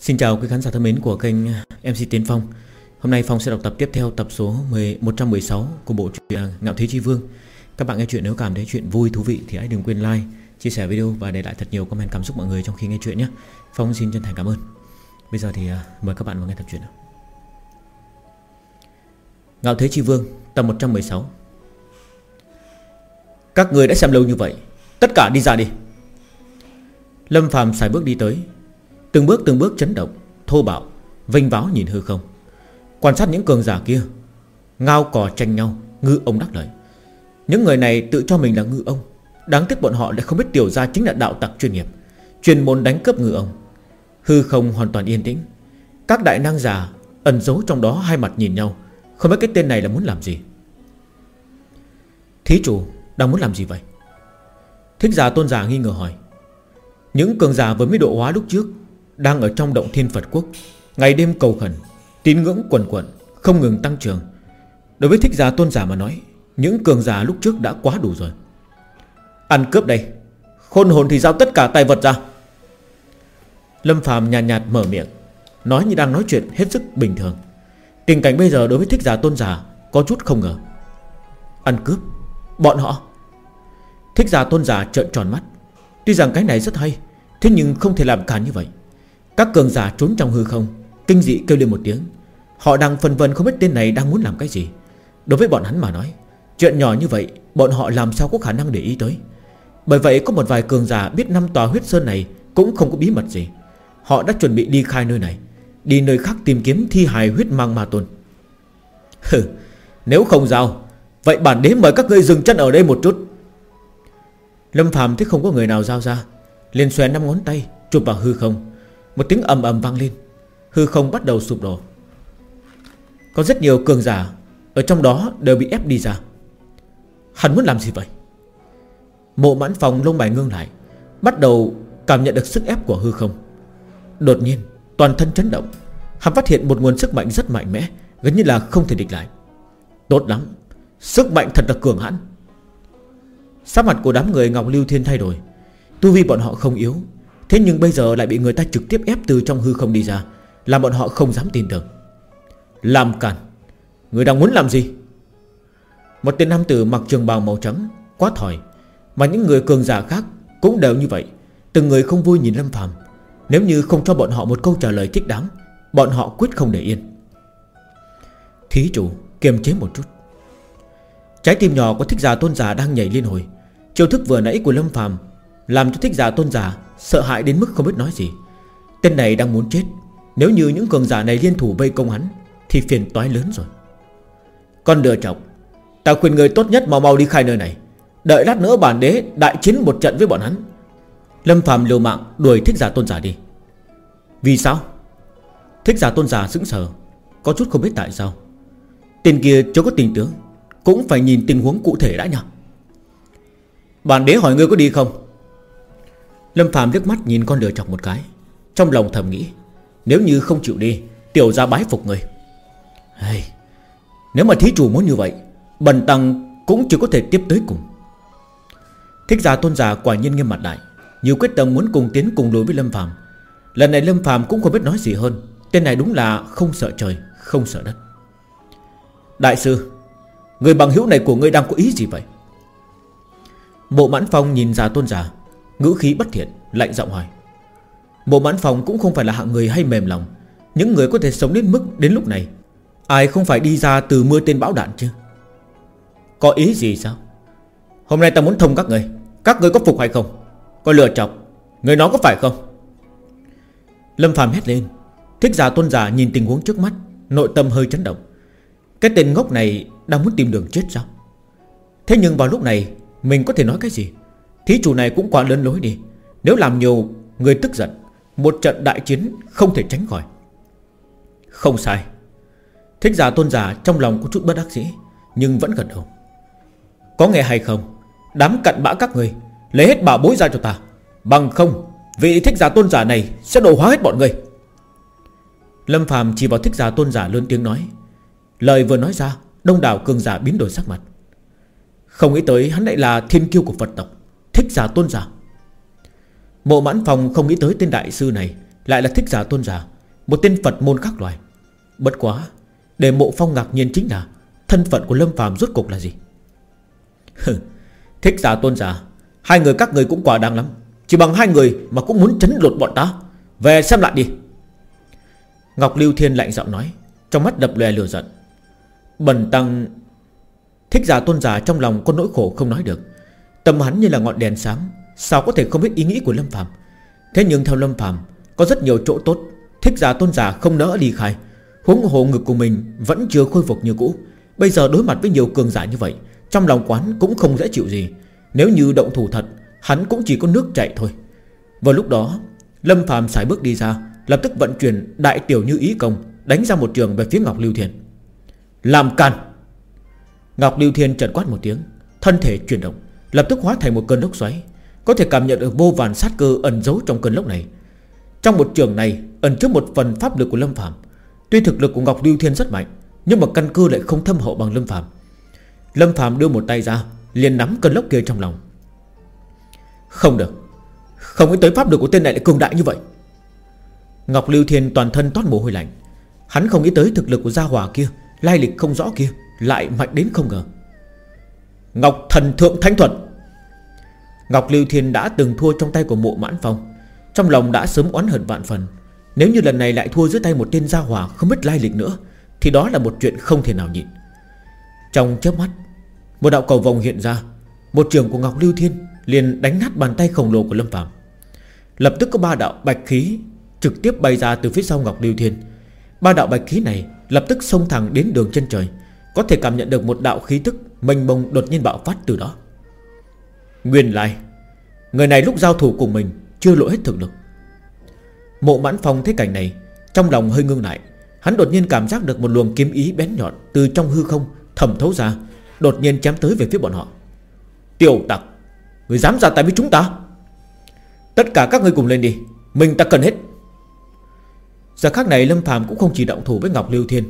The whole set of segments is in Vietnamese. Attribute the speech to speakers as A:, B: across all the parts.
A: Xin chào quý khán giả thân mến của kênh MC Tiến Phong. Hôm nay Phong sẽ đọc tập tiếp theo tập số 10, 116 của bộ truyện à, Ngạo Thế Chi Vương. Các bạn nghe chuyện nếu cảm thấy chuyện vui, thú vị thì hãy đừng quên like, chia sẻ video và để lại thật nhiều comment cảm xúc mọi người trong khi nghe chuyện nhé. Phong xin chân thành cảm ơn. Bây giờ thì à, mời các bạn vào nghe tập truyện nào. Ngạo Thế Chi Vương tập 116 Các người đã xem lâu như vậy Tất cả đi ra đi. Lâm Phạm xài bước đi tới Từng bước từng bước chấn động, Thô bạo Vinh váo nhìn hư không. Quan sát những cường giả kia, Ngao cò tranh nhau, Ngư ông đắc lợi. Những người này tự cho mình là ngư ông. Đáng tiếc bọn họ lại không biết tiểu ra chính là đạo tặc chuyên nghiệp, Chuyên môn đánh cướp ngư ông. Hư không hoàn toàn yên tĩnh. Các đại năng giả ẩn giấu trong đó hai mặt nhìn nhau, Không biết cái tên này là muốn làm gì. Thí chủ đang muốn làm gì vậy? Thích giả tôn giả nghi ngờ hỏi. Những cường giả với mấy độ hóa lúc trước đang ở trong động thiên Phật quốc. Ngày đêm cầu khẩn Tín ngưỡng quần quận Không ngừng tăng trưởng. Đối với thích giả tôn giả mà nói Những cường giả lúc trước đã quá đủ rồi. Ăn cướp đây Khôn hồn thì giao tất cả tài vật ra. Lâm Phạm nhàn nhạt, nhạt mở miệng Nói như đang nói chuyện hết sức bình thường. Tình cảnh bây giờ đối với thích giả tôn giả Có chút không ngờ. Ăn cướp Bọn họ. Thích giả tôn giả trợn tròn mắt. Tuy rằng cái này rất hay Thế nhưng không thể làm cả như vậy. Các cường giả trốn trong hư không, Kinh dị kêu lên một tiếng. Họ đang phân vân không biết tên này đang muốn làm cái gì. Đối với bọn hắn mà nói, Chuyện nhỏ như vậy, Bọn họ làm sao có khả năng để ý tới. Bởi vậy có một vài cường giả biết năm tòa huyết sơn này Cũng không có bí mật gì. Họ đã chuẩn bị đi khai nơi này, Đi nơi khác tìm kiếm thi hài huyết mang ma tôn. Hừ, Nếu không giao, Vậy bản đế mời các ngươi dừng chân ở đây một chút. Lâm phàm thấy không có người nào giao ra, liền xòe năm ngón tay Chụp vào hư không. Một tiếng ầm ầm vang lên. Hư không bắt đầu sụp đổ. Có rất nhiều cường giả Ở trong đó đều bị ép đi ra. Hắn muốn làm gì vậy? Mộ mãn phòng lông bài ngưng lại, Bắt đầu cảm nhận được sức ép của hư không. Đột nhiên, Toàn thân chấn động. Hắn phát hiện một nguồn sức mạnh rất mạnh mẽ, Gần như là không thể địch lại. Tốt lắm, Sức mạnh thật là cường hãn. Sắc mặt của đám người Ngọc Lưu Thiên thay đổi. Tu vi bọn họ không yếu Thế nhưng bây giờ lại bị người ta trực tiếp ép từ trong hư không đi ra, Làm bọn họ không dám tin tưởng Làm cản Người đang muốn làm gì? Một tên nam tử mặc trường bào màu trắng, Quá thỏi Mà những người cường giả khác cũng đều như vậy. Từng người không vui nhìn Lâm Phàm. Nếu như không cho bọn họ một câu trả lời thích đáng, Bọn họ quyết không để yên. Thí chủ, kiềm chế một chút. Trái tim nhỏ của thích giả tôn giả đang nhảy liên hồi. Chiêu thức vừa nãy của Lâm Phàm Làm cho thích giả tôn giả Sợ hãi đến mức không biết nói gì. Tên này đang muốn chết. Nếu như những cường giả này liên thủ vây công hắn, Thì phiền toái lớn rồi. Con lừa chọc, Ta khuyên người tốt nhất mau mau đi khai nơi này. Đợi lát nữa bản đế đại chiến một trận với bọn hắn. Lâm Phạm liều mạng đuổi thích giả tôn giả đi. Vì sao? Thích giả tôn giả sững sờ, Có chút không biết tại sao. Tên kia chưa có tình tướng, Cũng phải nhìn tình huống cụ thể đã nhỉ? Bản đế hỏi ngươi có đi không? Lâm Phạm liếc mắt nhìn con lừa chọc một cái. Trong lòng thầm nghĩ Nếu như không chịu đi Tiểu ra bái phục người. Hey, Nếu mà thí chủ muốn như vậy Bần tăng cũng chỉ có thể tiếp tới cùng. Thích giả tôn giả quả nhiên nghiêm mặt lại Nhiều quyết tâm muốn cùng tiến cùng đối với Lâm Phạm Lần này Lâm Phạm cũng không biết nói gì hơn. Tên này đúng là không sợ trời Không sợ đất. Đại sư Người bằng hữu này của ngươi đang có ý gì vậy? Bộ mãn phong nhìn già tôn giả Ngữ khí bất thiện, Lạnh giọng hỏi. Bộ mãn phòng cũng không phải là hạng người hay mềm lòng. Những người có thể sống đến mức đến lúc này, Ai không phải đi ra từ mưa tên bão đạn chứ? Có ý gì sao? Hôm nay ta muốn thông các người. Các người có phục hay không? Có lừa chọc. Người nói có phải không? Lâm phàm hét lên. Thích giả tôn giả nhìn tình huống trước mắt, Nội tâm hơi chấn động. Cái tên ngốc này đang muốn tìm đường chết sao? Thế nhưng vào lúc này, Mình có thể nói cái gì? Thí chủ này cũng quá lớn lối đi. Nếu làm nhiều người tức giận, Một trận đại chiến không thể tránh khỏi. Không sai. Thích giả tôn giả trong lòng có chút bất đắc dĩ, Nhưng vẫn gật đầu. Có nghe hay không? Đám cặn bã các người, Lấy hết bảo bối ra cho ta. Bằng không, Vị thích giả tôn giả này sẽ đổ hóa hết bọn người. Lâm phàm chỉ vào thích giả tôn giả lớn tiếng nói. Lời vừa nói ra, Đông đảo cường giả biến đổi sắc mặt. Không nghĩ tới hắn lại là thiên kiêu của Phật tộc. Thích giả tôn giả Mộ mãn phòng không nghĩ tới tên đại sư này, Lại là thích giả tôn giả Một tên Phật môn khác loài. Bất quá, Để mộ phong ngạc nhiên chính là Thân phận của Lâm phàm rốt cục là gì? Thích giả tôn giả Hai người các người cũng quả đáng lắm. Chỉ bằng hai người mà cũng muốn chấn lột bọn ta. Về xem lại đi. Ngọc Lưu Thiên lạnh giọng nói, Trong mắt đập lè lửa giận. Bần tăng, Thích giả tôn giả trong lòng có nỗi khổ không nói được. Tâm hắn như là ngọn đèn sáng. Sao có thể không biết ý nghĩ của Lâm Phạm Thế nhưng theo Lâm Phạm Có rất nhiều chỗ tốt. Thích giả tôn giả không nỡ đi khai. Huống hồ ngực của mình vẫn chưa khôi phục như cũ. Bây giờ đối mặt với nhiều cường giả như vậy, Trong lòng quán cũng không dễ chịu gì. Nếu như động thủ thật, Hắn cũng chỉ có nước chạy thôi. Vào lúc đó, Lâm Phạm xài bước đi ra, Lập tức vận chuyển đại tiểu như ý công, Đánh ra một trường về phía Ngọc Lưu Thiên Làm càn. Ngọc Lưu Thiên trần quát một tiếng, Thân thể chuyển động. Lập tức hóa thành một cơn lốc xoáy, Có thể cảm nhận được vô vàn sát cơ ẩn giấu trong cơn lốc này. Trong một trường này, Ẩn chứa một phần pháp lực của Lâm Phạm Tuy thực lực của Ngọc Lưu Thiên rất mạnh, Nhưng mà căn cơ lại không thâm hậu bằng Lâm Phạm Lâm Phạm đưa một tay ra, liền nắm cơn lốc kia trong lòng. Không được, Không nghĩ tới pháp lực của tên này lại cường đại như vậy. Ngọc Lưu Thiên toàn thân toát mồ hôi lạnh. Hắn không nghĩ tới thực lực của gia hỏa kia, Lai lịch không rõ kia, Lại mạnh đến không ngờ. Ngọc Thần Thượng thánh Thuật. Ngọc Lưu Thiên đã từng thua trong tay của mộ mãn phong. Trong lòng đã sớm oán hận vạn phần. Nếu như lần này lại thua dưới tay một tên gia hỏa Không biết lai lịch nữa, Thì đó là một chuyện không thể nào nhịn. Trong chớp mắt, Một đạo cầu vòng hiện ra. Một trường của Ngọc Lưu Thiên liền đánh nát bàn tay khổng lồ của Lâm Phạm Lập tức có ba đạo bạch khí Trực tiếp bay ra từ phía sau Ngọc Lưu Thiên. Ba đạo bạch khí này lập tức xông thẳng đến đường chân trời. Có thể cảm nhận được một đạo khí tức Mênh mông đột nhiên bạo phát từ đó. Nguyên lai, Người này lúc giao thủ cùng mình Chưa lộ hết thực lực. Mộ mãn phong thấy cảnh này, Trong lòng hơi ngưng lại. Hắn đột nhiên cảm giác được một luồng kiếm ý bén nhọn Từ trong hư không thẩm thấu ra, Đột nhiên chém tới về phía bọn họ. Tiểu tặc, Người dám ra tay với chúng ta? Tất cả các người cùng lên đi, Mình ta cần hết. Giờ khác này Lâm Phàm cũng không chỉ động thủ với Ngọc Lưu Thiên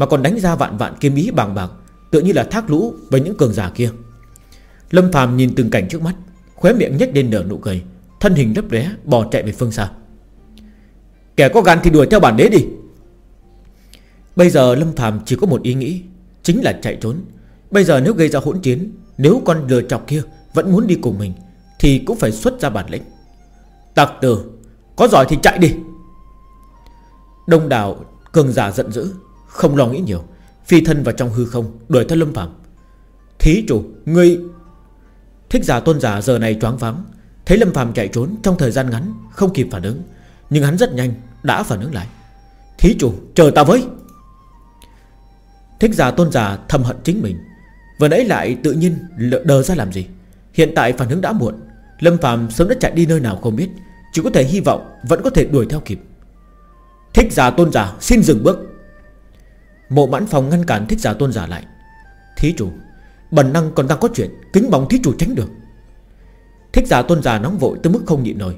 A: mà còn đánh ra vạn vạn kiếm ý bằng bạc, Tựa như là thác lũ với những cường giả kia. Lâm Phàm nhìn từng cảnh trước mắt, Khóe miệng nhếch lên nở nụ cười, Thân hình lấp lé bò chạy về phương xa. Kẻ có gan thì đuổi theo bản đế đi. Bây giờ Lâm Phàm chỉ có một ý nghĩ, Chính là chạy trốn. Bây giờ nếu gây ra hỗn chiến, Nếu con lừa chọc kia vẫn muốn đi cùng mình, Thì cũng phải xuất ra bản lĩnh. Tặc tử, Có giỏi thì chạy đi. Đông đảo cường giả giận dữ không lo nghĩ nhiều. Phi thân vào trong hư không, Đuổi theo Lâm Phạm. Thí chủ, Ngươi Thích giả tôn giả giờ này choáng váng. Thấy Lâm Phạm chạy trốn trong thời gian ngắn, Không kịp phản ứng. Nhưng hắn rất nhanh đã phản ứng lại. Thí chủ, chờ ta với. Thích giả tôn giả thầm hận chính mình. Vừa nãy lại tự nhiên đờ ra làm gì? Hiện tại phản ứng đã muộn. Lâm Phạm sớm đã chạy đi nơi nào không biết. Chỉ có thể hy vọng vẫn có thể đuổi theo kịp. Thích giả tôn giả xin dừng bước. Mộ mãn phòng ngăn cản thích giả tôn giả lại. Thí chủ, Bần năng còn đang có chuyện, Kính bóng thí chủ tránh được. Thích giả tôn giả nóng vội tới mức không nhịn nổi.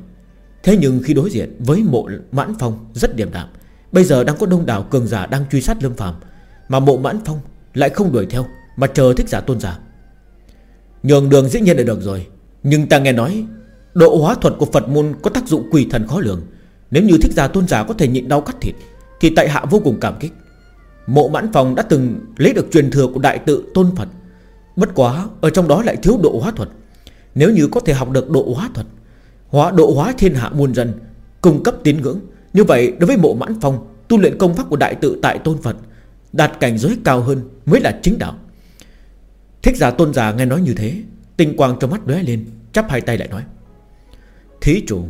A: Thế nhưng khi đối diện với mộ mãn phong Rất điềm đạm, Bây giờ đang có đông đảo cường giả đang truy sát lâm phàm, Mà mộ mãn phong lại không đuổi theo, Mà chờ thích giả tôn giả Nhường đường dĩ nhiên là được rồi, Nhưng ta nghe nói, Độ hóa thuật của Phật môn có tác dụng quỷ thần khó lường. Nếu như thích giả tôn giả có thể nhịn đau cắt thịt, Thì tại hạ vô cùng cảm kích. Mộ mãn phòng đã từng lấy được truyền thừa của đại tự tôn Phật. Bất quá, Ở trong đó lại thiếu độ hóa thuật. Nếu như có thể học được độ hóa thuật, Hóa độ hóa thiên hạ muôn dân, Cung cấp tín ngưỡng, Như vậy đối với mộ mãn phong, Tu luyện công pháp của đại tự tại tôn Phật, Đạt cảnh giới cao hơn mới là chính đạo. Thích giả tôn giả nghe nói như thế, Tinh quang trong mắt lóe lên, Chắp hai tay lại nói, Thí chủ,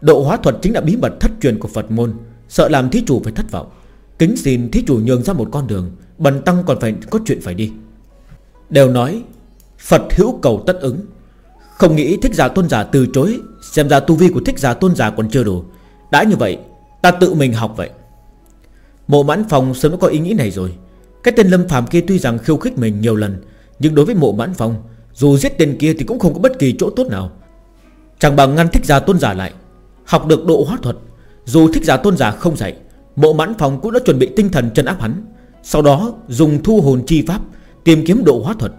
A: Độ hóa thuật chính là bí mật thất truyền của Phật môn, Sợ làm thí chủ phải thất vọng. Kính xin thí chủ nhường ra một con đường, Bần tăng còn phải, có chuyện phải đi. Đều nói, Phật hữu cầu tất ứng. Không nghĩ thích giả tôn giả từ chối, Xem ra tu vi của thích giả tôn giả còn chưa đủ. Đã như vậy, Ta tự mình học vậy. Mộ mãn phòng sớm đã có ý nghĩ này rồi. Cái tên lâm phàm kia tuy rằng khiêu khích mình nhiều lần, Nhưng đối với mộ mãn phòng, Dù giết tên kia thì cũng không có bất kỳ chỗ tốt nào. Chẳng bằng ngăn thích giả tôn giả lại, Học được độ hóa thuật. Dù thích giả tôn giả không dạy Mộ mãn phòng cũng đã chuẩn bị tinh thần chân áp hắn. Sau đó, dùng thu hồn chi pháp, Tìm kiếm độ hóa thuật.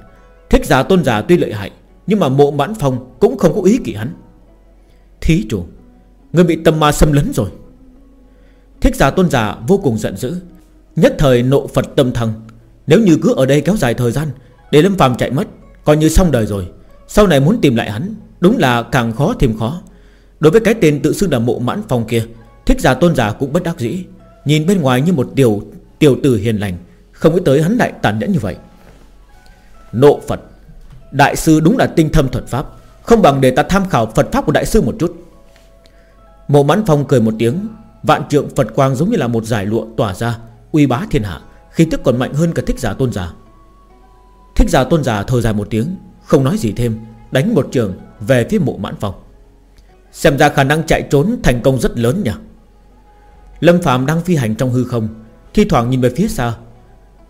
A: Thích giả tôn giả tuy lợi hại, Nhưng mà mộ mãn phòng cũng không có ý kỷ hắn. Thí chủ, Người bị tâm ma xâm lấn rồi. Thích giả tôn giả vô cùng giận dữ. Nhất thời nộ Phật tâm thần. Nếu như cứ ở đây kéo dài thời gian, Để Lâm phàm chạy mất, Coi như xong đời rồi. Sau này muốn tìm lại hắn, Đúng là càng khó thêm khó. Đối với cái tên tự xưng là mộ mãn phong kia, Thích giả tôn giả cũng bất đắc dĩ. Nhìn bên ngoài như một tiểu tiểu tử hiền lành. Không nghĩ tới hắn lại tàn nhẫn như vậy. Nộ Phật, Đại sư đúng là tinh thâm thuật pháp. Không bằng để ta tham khảo Phật pháp của đại sư một chút. Mộ mãn phong cười một tiếng. Vạn trượng Phật quang giống như là một giải lụa tỏa ra, Uy bá thiên hạ. Khí tức còn mạnh hơn cả thích giả tôn giả. Thích giả tôn giả thở dài một tiếng, Không nói gì thêm, Đánh một trường về phía mộ mãn phong. Xem ra khả năng chạy trốn thành công rất lớn nhỉ? Lâm Phạm đang phi hành trong hư không. Thi thoảng nhìn về phía xa,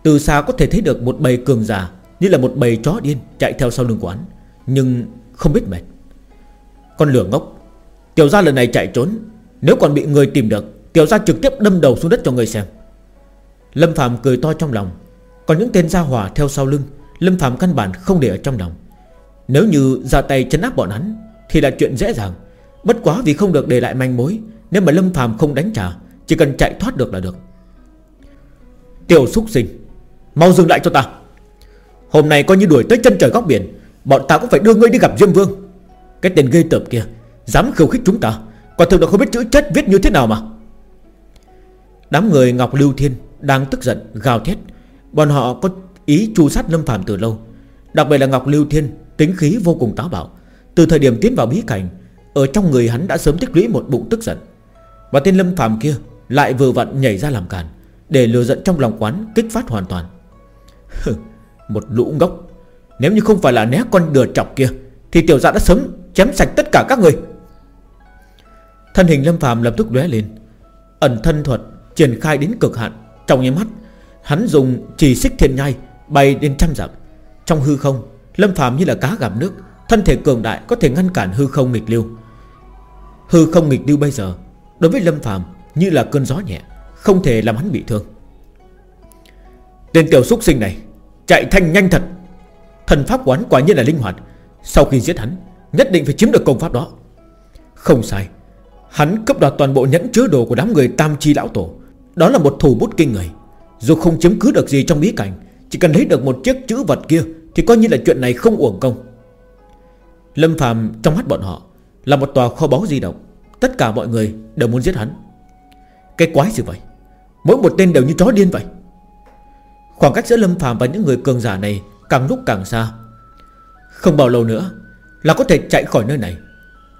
A: Từ xa có thể thấy được một bầy cường giả Như là một bầy chó điên chạy theo sau lưng quán Nhưng không biết mệt. Con lửa ngốc, Tiểu gia lần này chạy trốn, Nếu còn bị người tìm được, Tiểu gia trực tiếp đâm đầu xuống đất cho người xem. Lâm Phạm cười to trong lòng, Còn những tên gia hỏa theo sau lưng, Lâm Phạm căn bản không để ở trong lòng. Nếu như ra tay chấn áp bọn hắn, Thì là chuyện dễ dàng. Bất quá vì không được để lại manh mối, Nếu mà Lâm Phạm không đánh trả chỉ cần chạy thoát được là được. Tiểu xúc sinh, Mau dừng lại cho ta. Hôm nay coi như đuổi tới chân trời góc biển, Bọn ta cũng phải đưa ngươi đi gặp Diêm Vương. Cái tên gây tởm kia, Dám khiêu khích chúng ta Còn thực là không biết chữ chết viết như thế nào mà. Đám người Ngọc Lưu Thiên Đang tức giận, gào thét. Bọn họ có ý chu sát Lâm Phạm từ lâu. Đặc biệt là Ngọc Lưu Thiên, Tính khí vô cùng táo bạo. Từ thời điểm tiến vào bí cảnh, Ở trong người hắn đã sớm tích lũy một bụng tức giận. Và tên Lâm Phạm kia lại vừa vặn nhảy ra làm càn, Để lừa giận trong lòng quán kích phát hoàn toàn. Một lũ ngốc. Nếu như không phải là né con đừa chọc kia, Thì tiểu dạ đã sớm chém sạch tất cả các người. Thân hình Lâm phàm lập tức lóe lên. Ẩn thân thuật triển khai đến cực hạn, Trong nháy mắt, Hắn dùng chỉ xích thiên nhai Bay đến trăm dặm. Trong hư không, Lâm phàm như là cá gặp nước, Thân thể cường đại có thể ngăn cản hư không nghịch lưu. Hư không nghịch lưu bây giờ, Đối với Lâm phàm như là cơn gió nhẹ, Không thể làm hắn bị thương. Tên tiểu xúc sinh này Chạy thanh nhanh thật. Thần pháp quán quả nhiên là linh hoạt. Sau khi giết hắn, Nhất định phải chiếm được công pháp đó. Không sai, Hắn cấp đoạt toàn bộ nhẫn chứa đồ của đám người tam chi lão tổ. Đó là một thủ bút kinh người. Dù không chiếm cứ được gì trong bí cảnh, Chỉ cần lấy được một chiếc chữ vật kia Thì coi như là chuyện này không uổng công. Lâm phàm trong mắt bọn họ Là một tòa kho báu di động. Tất cả mọi người đều muốn giết hắn. Cái quái gì vậy? Mỗi một tên đều như chó điên vậy. Khoảng cách giữa Lâm phàm và những người cường giả này Càng lúc càng xa. Không bao lâu nữa Là có thể chạy khỏi nơi này.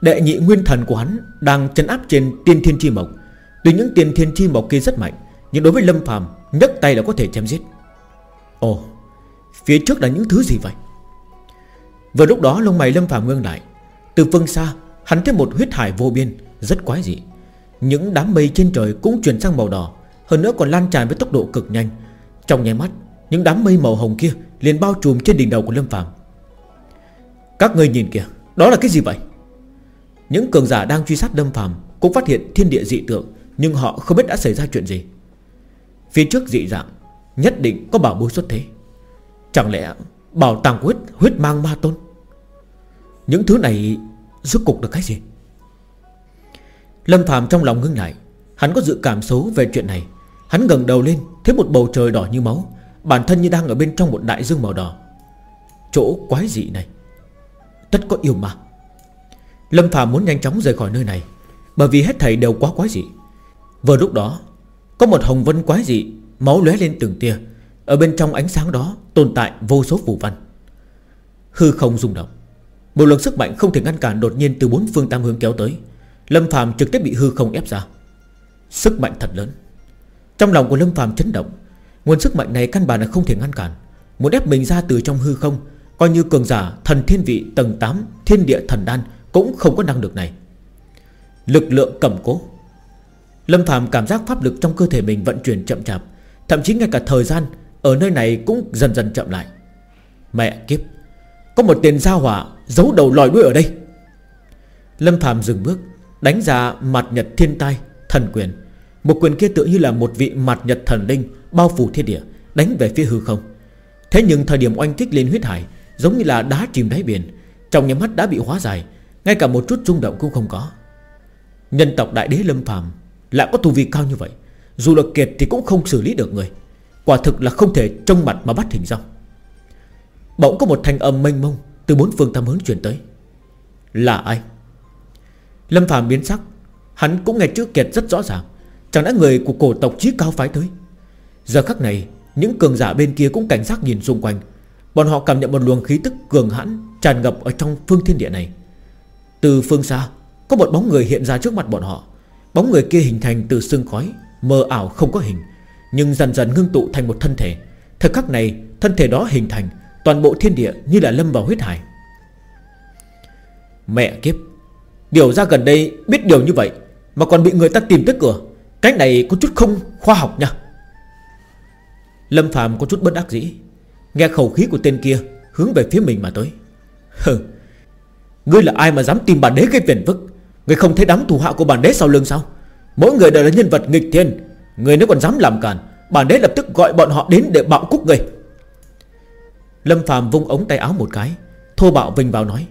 A: Đệ nhị nguyên thần của hắn Đang chân áp trên tiên thiên chi mộc. Tuy những tiên thiên chi mộc kia rất mạnh, Nhưng đối với Lâm phàm, nhấc tay là có thể chém giết. Ồ, Phía trước là những thứ gì vậy? Vừa lúc đó, lông mày Lâm phàm ngưng lại. Từ phương xa, Hắn thấy một huyết hải vô biên, Rất quái dị. Những đám mây trên trời cũng chuyển sang màu đỏ, Hơn nữa còn lan tràn với tốc độ cực nhanh. Trong nháy mắt, Những đám mây màu hồng kia liền bao trùm trên đỉnh đầu của Lâm phàm. Các người nhìn kìa, Đó là cái gì vậy? Những cường giả đang truy sát Lâm Phàm Cũng phát hiện thiên địa dị tượng, Nhưng họ không biết đã xảy ra chuyện gì. Phía trước dị dạng Nhất định có bảo bối xuất thế. Chẳng lẽ bảo tàng huyết huyết mang ma tôn? Những thứ này Rốt cục được cái gì? Lâm Phạm trong lòng ngưng lại. Hắn có dự cảm xấu về chuyện này. Hắn gần đầu lên, Thấy một bầu trời đỏ như máu. Bản thân như đang ở bên trong một đại dương màu đỏ. Chỗ quái dị này, Tất có yêu ma. Lâm Phạm muốn nhanh chóng rời khỏi nơi này, Bởi vì hết thầy đều quá quái dị. Vừa lúc đó, Có một hồng vân quái dị Máu lóe lên từng tia. Ở bên trong ánh sáng đó tồn tại vô số phù văn. Hư không rung động. Một lực sức mạnh không thể ngăn cản đột nhiên từ bốn phương tam hướng kéo tới. Lâm Phạm trực tiếp bị hư không ép ra. Sức mạnh thật lớn. Trong lòng của Lâm Phạm chấn động. Nguồn sức mạnh này căn bản là không thể ngăn cản. Muốn ép mình ra từ trong hư không, Coi như cường giả thần thiên vị tầng 8 Thiên địa thần đan cũng không có năng lực này. Lực lượng cầm cố. Lâm Phạm cảm giác pháp lực trong cơ thể mình vận chuyển chậm chạp, Thậm chí ngay cả thời gian Ở nơi này cũng dần dần chậm lại. Mẹ kiếp, Có một tiền giao hỏa giấu đầu lòi đuôi ở đây. Lâm Phạm dừng bước. Đánh ra mặt nhật thiên tai, Thần quyền. Một quyền kia tự như là một vị mặt nhật thần linh Bao phủ thiên địa, Đánh về phía hư không. Thế nhưng thời điểm oanh kích lên huyết hải, Giống như là đá chìm đáy biển, Trong nhà mắt đã bị hóa dài ngay cả một chút rung động cũng không có. Nhân tộc đại đế lâm phàm Lại có tu vi cao như vậy, Dù là kiệt thì cũng không xử lý được người, Quả thực là không thể trông mặt mà bắt hình dong. Bỗng có một thanh âm mênh mông Từ bốn phương tam hướng truyền tới. Là ai? Lâm Phạm biến sắc. Hắn cũng nghe chữ kiệt rất rõ ràng. Chẳng lẽ người của cổ tộc trí cao phái tới? Giờ khắc này, Những cường giả bên kia cũng cảnh giác nhìn xung quanh. Bọn họ cảm nhận một luồng khí tức cường hãn Tràn ngập ở trong phương thiên địa này. Từ phương xa, Có một bóng người hiện ra trước mặt bọn họ. Bóng người kia hình thành từ sương khói, Mờ ảo không có hình, Nhưng dần dần ngưng tụ thành một thân thể. Thời khắc này, thân thể đó hình thành, Toàn bộ thiên địa như là lâm vào huyết hải. Mẹ kiếp! Điều ra gần đây biết điều như vậy Mà còn bị người ta tìm tới cửa. Cái này có chút không khoa học nha. Lâm Phạm có chút bất đắc dĩ, Nghe khẩu khí của tên kia Hướng về phía mình mà tới. Hừ, Ngươi là ai mà dám tìm bản đế gây phiền phức? Ngươi không thấy đám thủ hạ của bản đế sau lưng sao? Mỗi người đều là nhân vật nghịch thiên, Ngươi nếu còn dám làm cản Bản đế lập tức gọi bọn họ đến để bạo cúc ngươi. Lâm Phạm vung ống tay áo một cái, Thô bạo vinh vào nói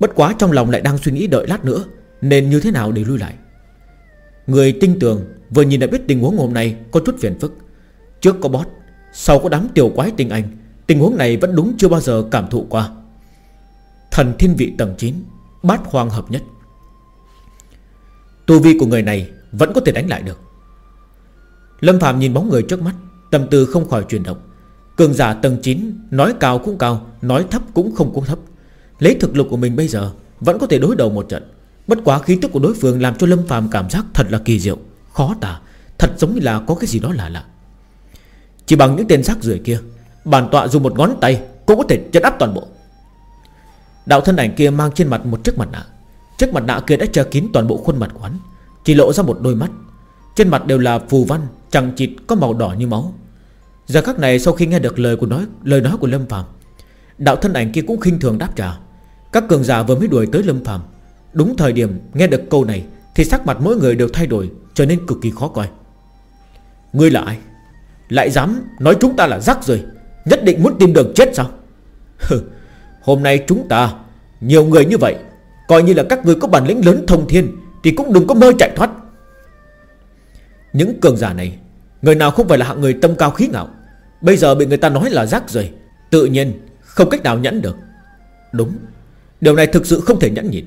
A: Bất quá trong lòng lại đang suy nghĩ đợi lát nữa, Nên như thế nào để lui lại? Người tinh tường Vừa nhìn đã biết tình huống hôm nay có chút phiền phức. Trước có bót, Sau có đám tiểu quái tinh anh, Tình huống này vẫn đúng chưa bao giờ cảm thụ qua. Thần thiên vị tầng 9 Bát hoang hợp nhất. Tu vi của người này Vẫn có thể đánh lại được. Lâm Phạm nhìn bóng người trước mắt, Tâm tư không khỏi chuyển động. Cường giả tầng 9 Nói cao cũng cao, Nói thấp cũng không cũng thấp. Lấy thực lực của mình bây giờ, Vẫn có thể đối đầu một trận. Bất quá khí tức của đối phương làm cho Lâm phàm cảm giác thật là kỳ diệu, Khó tả, Thật giống như là có cái gì đó lạ lạ. Chỉ bằng những tên rác rưởi kia, Bản tọa dùng một ngón tay Cũng có thể chấn áp toàn bộ. Đạo thân ảnh kia mang trên mặt một chiếc mặt nạ. Chiếc mặt nạ kia đã che kín toàn bộ khuôn mặt của hắn, Chỉ lộ ra một đôi mắt. Trên mặt đều là phù văn, Chẳng chịt có màu đỏ như máu. Giờ khắc này sau khi nghe được lời của nói, lời nói của Lâm Phạm Đạo thân ảnh kia cũng khinh thường đáp trả. Các cường giả vừa mới đuổi tới Lâm Phàm. Đúng thời điểm nghe được câu này Thì sắc mặt mỗi người đều thay đổi, Trở nên cực kỳ khó coi. Ngươi là ai? Lại dám nói chúng ta là rắc rồi Nhất định muốn tìm đường chết sao? Hôm nay chúng ta, Nhiều người như vậy, Coi như là các ngươi có bản lĩnh lớn thông thiên Thì cũng đừng có mơ chạy thoát. Những cường giả này, Người nào không phải là hạng người tâm cao khí ngạo, Bây giờ bị người ta nói là rác rồi Tự nhiên không cách nào nhẫn được. Đúng Điều này thực sự không thể nhẫn nhịn.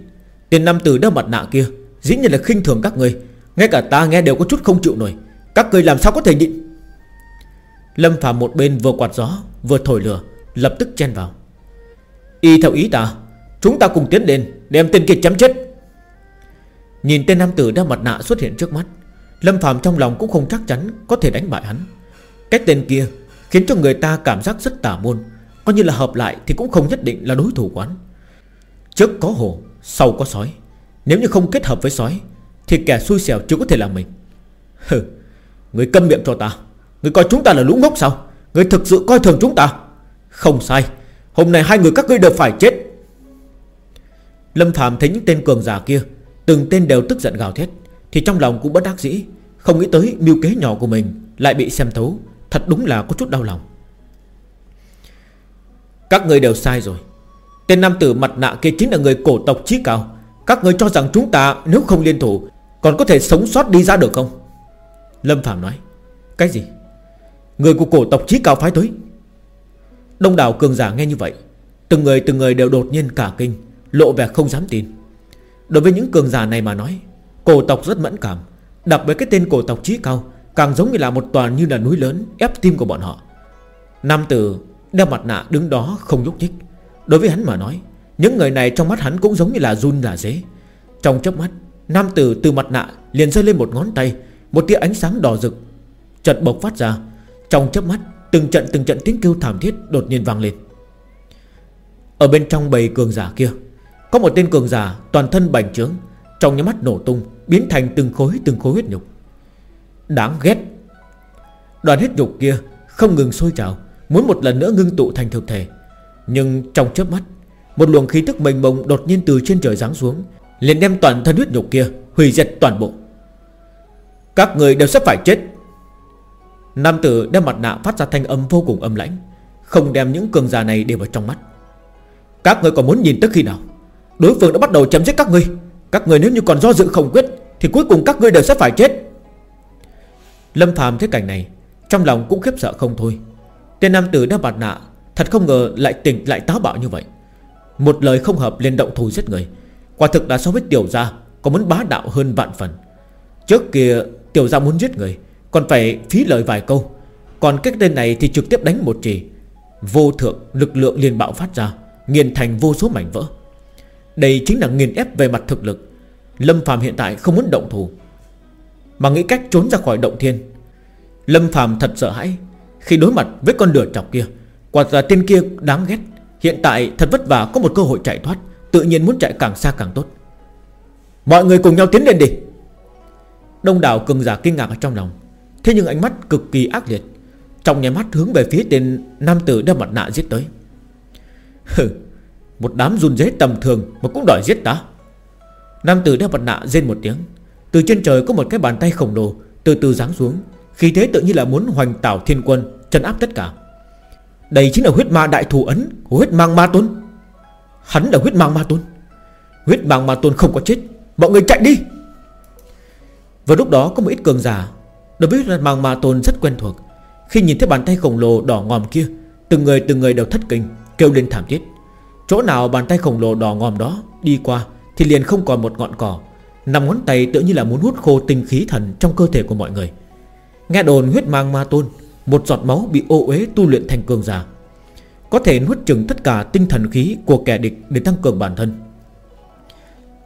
A: Tiền nam tử đeo mặt nạ kia, Dĩ nhiên là khinh thường các người Ngay cả ta nghe đều có chút không chịu nổi. Các người làm sao có thể nhịn? Lâm Phạm một bên vừa quạt gió, Vừa thổi lửa, Lập tức chen vào. Y theo ý ta, Chúng ta cùng tiến lên, Đem tên kia chấm chết. Nhìn tên nam tử đeo mặt nạ xuất hiện trước mắt, Lâm Phạm trong lòng cũng không chắc chắn Có thể đánh bại hắn. Cái tên kia khiến cho người ta cảm giác rất tả môn, Coi như là hợp lại thì cũng không nhất định là đối thủ quán Trước có hồ, Sau có sói. Nếu như không kết hợp với sói, Thì kẻ xui xẻo chưa có thể là mình. Hừ, Người câm miệng cho ta. Người coi chúng ta là lũ ngốc sao? Người thực sự coi thường chúng ta? Không sai. Hôm nay hai người các ngươi đều phải chết. Lâm Phạm thấy những tên cường giả kia, Từng tên đều tức giận gào thét, Thì trong lòng cũng bất đắc dĩ, Không nghĩ tới mưu kế nhỏ của mình Lại bị xem thấu. Thật đúng là có chút đau lòng. Các người đều sai rồi. Tên nam tử mặt nạ kia chính là người cổ tộc trí cao. Các người cho rằng chúng ta nếu không liên thủ, Còn có thể sống sót đi ra được không? Lâm Phạm nói. Cái gì? Người của cổ tộc trí cao phái tới. Đông đảo cường giả nghe như vậy. Từng người từng người đều đột nhiên cả kinh, Lộ vẻ không dám tin. Đối với những cường giả này mà nói, Cổ tộc rất mẫn cảm. Đặc biệt cái tên cổ tộc trí cao Càng giống như là một toàn như là núi lớn Ép tim của bọn họ. Nam tử đeo mặt nạ đứng đó không nhúc nhích. Đối với hắn mà nói, Những người này trong mắt hắn cũng giống như là run là dế. Trong chớp mắt, Nam tử từ mặt nạ liền rơi lên một ngón tay, Một tia ánh sáng đỏ rực Chật bộc phát ra. Trong chớp mắt, Từng trận từng trận tiếng kêu thảm thiết đột nhiên vang lên. Ở bên trong bầy cường giả kia, Có một tên cường giả toàn thân bành trướng, Trong những mắt nổ tung, Biến thành từng khối từng khối huyết nhục. Đáng ghét! Đoàn huyết nhục kia không ngừng sôi trào, Muốn một lần nữa ngưng tụ thành thực thể. Nhưng trong chớp mắt, Một luồng khí tức mênh mông đột nhiên từ trên trời giáng xuống, liền đem toàn thân huyết nhục kia Hủy diệt toàn bộ. Các người đều sắp phải chết. Nam tử đem mặt nạ phát ra thanh âm vô cùng âm lãnh, Không đem những cường giả này đều vào trong mắt. Các người còn muốn nhìn tới khi nào? Đối phương đã bắt đầu chấm giết các ngươi Các người nếu như còn do dự không quyết, Thì cuối cùng các ngươi đều sẽ phải chết. Lâm phàm thấy cảnh này, Trong lòng cũng khiếp sợ không thôi. Tên nam tử đeo mặt nạ Thật không ngờ lại tỉnh lại táo bạo như vậy. Một lời không hợp liền động thủ giết người. Quả thực là so với tiểu gia Có muốn bá đạo hơn vạn phần. Trước kia, tiểu gia muốn giết người, Còn phải phí lời vài câu. Còn cái tên này thì trực tiếp đánh một chỉ. Vô thượng lực lượng liền bạo phát ra, Nghiền thành vô số mảnh vỡ. Đây chính là nghiền ép về mặt thực lực. Lâm Phạm hiện tại không muốn động thủ, Mà nghĩ cách trốn ra khỏi động thiên. Lâm Phạm thật sợ hãi Khi đối mặt với con lửa chọc kia. Quả là tên kia đáng ghét. Hiện tại thật vất vả có một cơ hội chạy thoát, Tự nhiên muốn chạy càng xa càng tốt. Mọi người cùng nhau tiến lên đi. Đông đảo cường giả kinh ngạc ở trong lòng. Thế nhưng ánh mắt cực kỳ ác liệt. Trong nhà mắt hướng về phía tên Nam tử đeo mặt nạ giết tới. Hừ, Một đám run dế tầm thường Mà cũng đòi giết ta. Nam tử đeo mặt nạ rên một tiếng. Từ trên trời có một cái bàn tay khổng lồ Từ từ giáng xuống. Khi thế tự như là muốn hoành tảo thiên quân Chân áp tất cả. Đây chính là huyết ma đại thù ấn của huyết mang ma tôn. Hắn là huyết mang ma tôn. Huyết mang ma tôn không có chết. Mọi người chạy đi. Vào lúc đó có một ít cường giả Đối với huyết mang ma tôn rất quen thuộc. Khi nhìn thấy bàn tay khổng lồ đỏ ngòm kia, Từng người từng người đều thất kinh, Kêu lên thảm thiết. Chỗ nào bàn tay khổng lồ đỏ ngòm đó đi qua Thì liền không còn một ngọn cỏ. Nằm ngón tay tự như là muốn hút khô tinh khí thần Trong cơ thể của mọi người. Nghe đồn huyết mang ma tôn một giọt máu bị ô uế tu luyện thành cường giả. Có thể nuốt chừng tất cả tinh thần khí Của kẻ địch để tăng cường bản thân.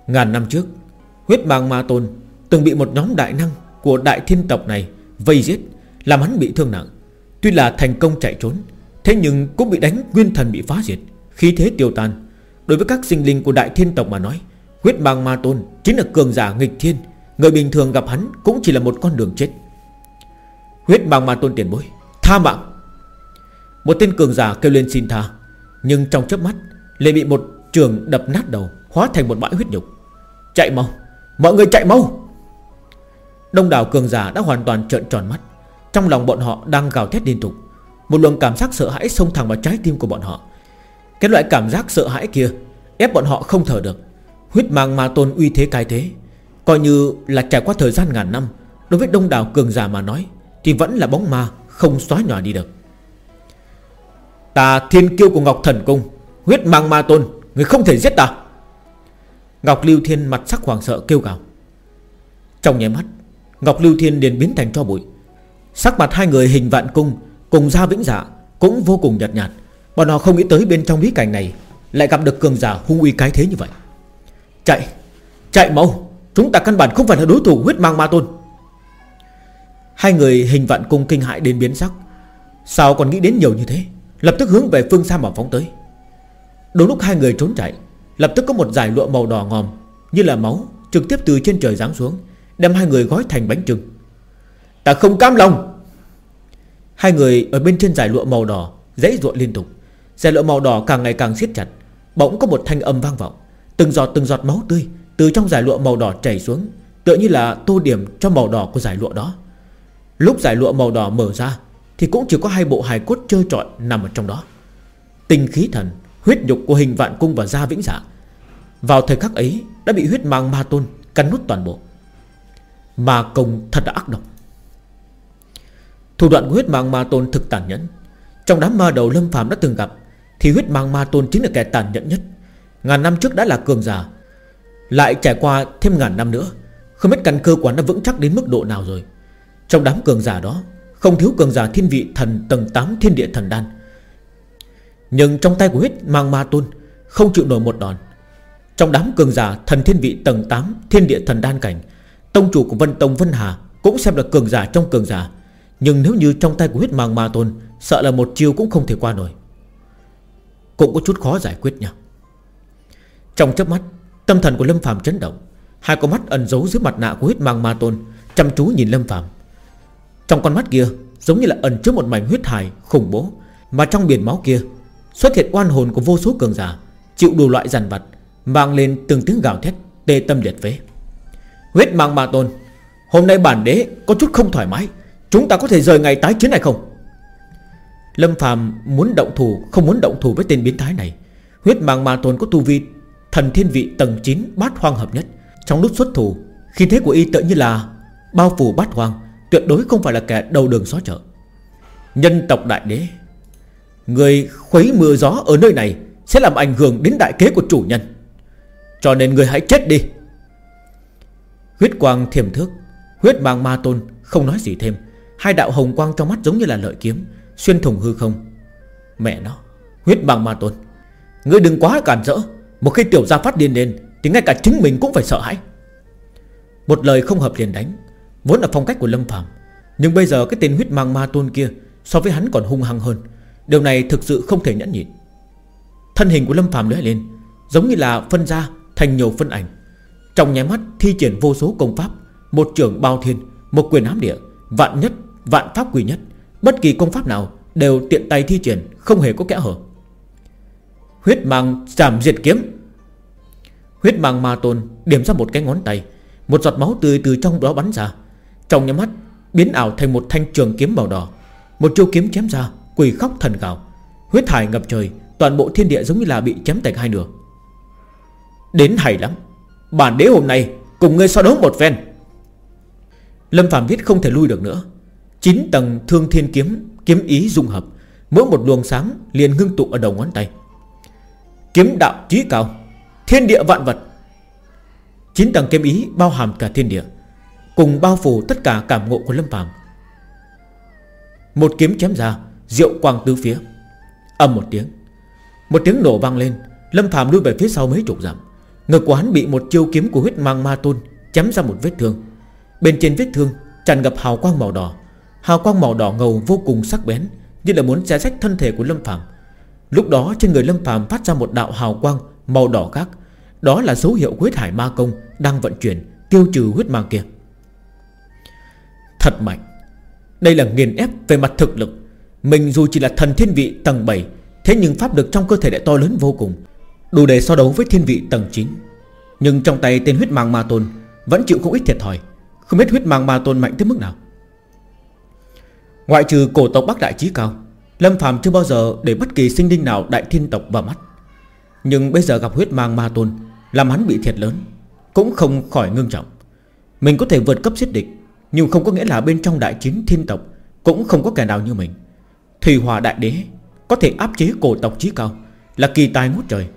A: Ngàn năm trước, Huyết mang ma tôn Từng bị một nhóm đại năng của đại thiên tộc này Vây giết, Làm hắn bị thương nặng. Tuy là thành công chạy trốn, Thế nhưng cũng bị đánh nguyên thần bị phá diệt. Khí thế tiêu tan. Đối với các sinh linh của đại thiên tộc mà nói, Huyết mang ma tôn chính là cường giả nghịch thiên. Người bình thường gặp hắn cũng chỉ là một con đường chết. Huyết mang ma tôn tiền bối, Tha mạng. Một tên cường giả kêu lên xin tha, Nhưng trong chớp mắt, lại bị một trường đập nát đầu, Hóa thành một bãi huyết nhục. Chạy mau, Mọi người chạy mau. Đông đảo cường giả đã hoàn toàn trợn tròn mắt. Trong lòng bọn họ đang gào thét liên tục. Một luồng cảm giác sợ hãi xông thẳng vào trái tim của bọn họ. Cái loại cảm giác sợ hãi kia Ép bọn họ không thở được. Huyết mang ma tôn uy thế cai thế, Coi như là trải qua thời gian ngàn năm, Đối với đông đảo cường giả mà nói thì vẫn là bóng ma, không xóa nhòa đi được. Ta thiên kiêu của Ngọc Thần Cung, Huyết mang ma tôn, Người không thể giết ta. Ngọc Lưu Thiên mặt sắc hoàng sợ kêu gào. Trong nháy mắt, Ngọc Lưu Thiên liền biến thành cho bụi. Sắc mặt hai người hình vạn cung, Cùng gia vĩnh dạ Cũng vô cùng nhạt nhạt. Bọn họ không nghĩ tới bên trong bí cảnh này Lại gặp được cường giả hung uy cái thế như vậy. Chạy Chạy mau, Chúng ta căn bản không phải là đối thủ huyết mang ma tôn. Hai người hình vạn cung kinh hại đến biến sắc. Sao còn nghĩ đến nhiều như thế? Lập tức hướng về phương xa mà phóng tới. Đúng lúc hai người trốn chạy, Lập tức có một giải lụa màu đỏ ngòm, Như là máu, trực tiếp từ trên trời giáng xuống, Đem hai người gói thành bánh trưng. Ta không cam lòng. Hai người ở bên trên giải lụa màu đỏ Dãy ruộng liên tục. Giải lụa màu đỏ càng ngày càng siết chặt, Bỗng có một thanh âm vang vọng, Từng giọt từng giọt máu tươi Từ trong giải lụa màu đỏ chảy xuống, Tựa như là tô điểm cho màu đỏ của giải lụa đó. Lúc giải lụa màu đỏ mở ra, Thì cũng chỉ có hai bộ hài cốt trơ trọi nằm ở trong đó. Tinh khí thần, Huyết nhục của hình vạn cung và gia vĩnh giả Vào thời khắc ấy Đã bị huyết mang ma tôn cắn nút toàn bộ. Ma công thật là ác độc. Thủ đoạn của huyết mang ma tôn thực tàn nhẫn. Trong đám ma đầu lâm phàm đã từng gặp, Thì huyết mang ma tôn chính là kẻ tàn nhẫn nhất. Ngàn năm trước đã là cường giả. Lại trải qua thêm ngàn năm nữa, Không biết căn cơ quán đã vững chắc đến mức độ nào rồi. Trong đám cường giả đó, Không thiếu cường giả thiên vị thần tầng 8 thiên địa thần đan. Nhưng trong tay của huyết mang ma tôn, Không chịu nổi một đòn. Trong đám cường giả thần thiên vị tầng 8 Thiên địa thần đan cảnh, Tông chủ của Vân Tông Vân Hà Cũng xem là cường giả trong cường giả. Nhưng nếu như trong tay của huyết mang ma tôn, Sợ là một chiêu cũng không thể qua nổi. Cũng có chút khó giải quyết nha. Trong chớp mắt, Tâm thần của Lâm Phạm chấn động. Hai con mắt ẩn giấu dưới mặt nạ của huyết mang ma tôn, Chăm chú nhìn Lâm Phạm trong con mắt kia, giống như là ẩn chứa một mảnh huyết hài khủng bố, Mà trong biển máu kia, Xuất hiện oan hồn của vô số cường giả, Chịu đủ loại giàn vật Mang lên từng tiếng gào thét, Tê tâm liệt phế. Huyết mang ma tôn Hôm nay bản đế có chút không thoải mái, Chúng ta có thể rời ngày tái chiến này không? Lâm Phàm muốn động thủ, Không muốn động thủ với tên biến thái này. Huyết mang ma tôn có tu vi Thần thiên vị tầng 9 bát hoang hợp nhất. Trong lúc xuất thủ Khi thế của y tự như là Bao phủ bát hoang. Tuyệt đối không phải là kẻ đầu đường xó chợ. Nhân tộc đại đế, Người khuấy mưa gió ở nơi này Sẽ làm ảnh hưởng đến đại kế của chủ nhân. Cho nên người hãy chết đi. Huyết quang thiềm thước, Huyết mang ma tôn, không nói gì thêm. Hai đạo hồng quang trong mắt giống như là lợi kiếm, Xuyên thủng hư không. Mẹ nó, Huyết mang ma tôn. Ngươi đừng quá cản rỡ. Một khi tiểu gia phát điên lên, Thì ngay cả chính mình cũng phải sợ hãi. Một lời không hợp liền đánh. Vốn là phong cách của Lâm Phạm Nhưng bây giờ cái tên huyết mang ma tôn kia So với hắn còn hung hăng hơn. Điều này thực sự không thể nhẫn nhịn. Thân hình của Lâm Phạm lóe lên, Giống như là phân ra thành nhiều phân ảnh. Trong nháy mắt thi triển vô số công pháp, Một trường bao thiên, Một quyền ám địa, Vạn nhất, Vạn pháp quỷ nhất, Bất kỳ công pháp nào Đều tiện tay thi triển, Không hề có kẽ hở. Huyết mang giảm diệt kiếm. Huyết mang ma tôn Điểm ra một cái ngón tay, Một giọt máu tươi từ trong đó bắn ra. Trong nhắm mắt, biến ảo thành một thanh trường kiếm màu đỏ. Một chiêu kiếm chém ra, Quỳ khóc thần gào. Huyết thải ngập trời, Toàn bộ thiên địa giống như là bị chém thành hai nửa. Đến hay lắm, Bản đế hôm nay cùng ngươi so đấu một phen. Lâm Phạm biết không thể lui được nữa. Chín tầng thương thiên kiếm Kiếm ý dung hợp. Mỗi một luồng sáng liền ngưng tụ ở đầu ngón tay. Kiếm đạo trí cao, Thiên địa vạn vật. Chín tầng kiếm ý bao hàm cả thiên địa. Cùng bao phủ tất cả cảm ngộ của Lâm Phạm Một kiếm chém ra Diệu quang tứ phía. Âm một tiếng Một tiếng nổ vang lên, Lâm Phạm lui về phía sau mấy chục dặm. Ngực của hắn bị một chiêu kiếm của huyết mang ma tôn Chém ra một vết thương. Bên trên vết thương tràn ngập hào quang màu đỏ. Hào quang màu đỏ ngầu vô cùng sắc bén, Như là muốn xé rách thân thể của Lâm Phạm Lúc đó trên người Lâm Phạm phát ra một đạo hào quang Màu đỏ khác. Đó là dấu hiệu huyết hải ma công Đang vận chuyển, tiêu trừ huyết mang kia. Thật mạnh. Đây là nghiền ép về mặt thực lực. Mình dù chỉ là thần thiên vị tầng 7 Thế nhưng pháp lực trong cơ thể lại to lớn vô cùng, Đủ để so đấu với thiên vị tầng 9 Nhưng trong tay tên huyết mang ma tôn Vẫn chịu không ít thiệt thòi. Không biết huyết mang ma tôn mạnh tới mức nào. Ngoại trừ cổ tộc Bắc Đại Trí Cao, Lâm Phạm chưa bao giờ để bất kỳ sinh linh nào Đại thiên tộc vào mắt. Nhưng bây giờ gặp huyết mang ma tôn, Làm hắn bị thiệt lớn, Cũng không khỏi ngưng trọng. Mình có thể vượt cấp giết địch nhưng không có nghĩa là bên trong đại chiến thiên tộc Cũng không có kẻ nào như mình. Thủy Hòa Đại Đế Có thể áp chế cổ tộc Trí Cao, Là kỳ tài ngút trời.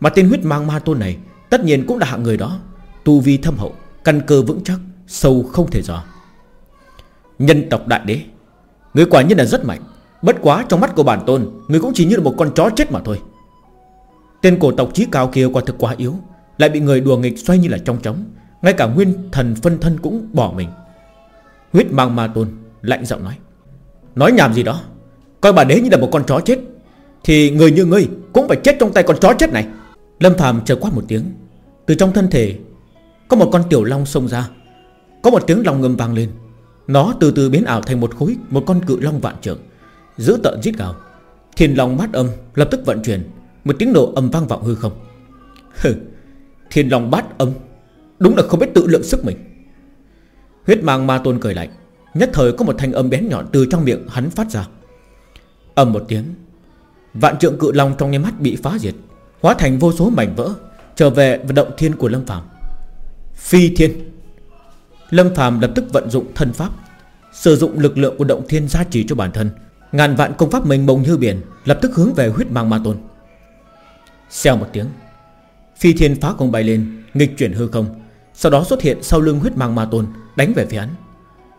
A: Mà tên huyết mang ma tôn này Tất nhiên cũng là hạng người đó. Tu vi thâm hậu, Căn cơ vững chắc, Sâu không thể dò. Nhân tộc Đại Đế, Người quả nhiên là rất mạnh. Bất quá trong mắt của bản tôn, Người cũng chỉ như là một con chó chết mà thôi. Tên cổ tộc trí cao kia quả thực quá yếu, Lại bị người đùa nghịch xoay như là trong trống. Ngay cả nguyên thần phân thân cũng bỏ mình. Huyết mang ma tôn Lạnh giọng nói. Nói nhảm gì đó. Coi bà đế như là một con chó chết, Thì người như ngươi cũng phải chết trong tay con chó chết này. Lâm phàm chờ quát một tiếng. Từ trong thân thể, Có một con tiểu long xông ra. Có một tiếng long ngâm vang lên. Nó từ từ biến ảo thành một khối, Một con cự long vạn trượng Giữ tợn giết gào. Thiên long bát âm lập tức vận chuyển, Một tiếng nổ âm vang vọng hư không. Hừ, Thiên long bát âm, Đúng là không biết tự lượng sức mình. Huyết mang ma tôn cười lạnh. Nhất thời có một thanh âm bén nhọn từ trong miệng hắn phát ra. Âm một tiếng, Vạn trượng cự long trong nháy mắt bị phá diệt, Hóa thành vô số mảnh vỡ, Trở về vận động thiên của Lâm Phàm. Phi thiên. Lâm Phàm lập tức vận dụng thân pháp, Sử dụng lực lượng của động thiên gia trì cho bản thân. Ngàn vạn công pháp mình mông như biển, Lập tức hướng về huyết mang ma tôn. Xèo một tiếng, Phi thiên phá công bay lên, Nghịch chuyển hư không. Sau đó xuất hiện sau lưng huyết mang ma tôn Đánh về phía hắn.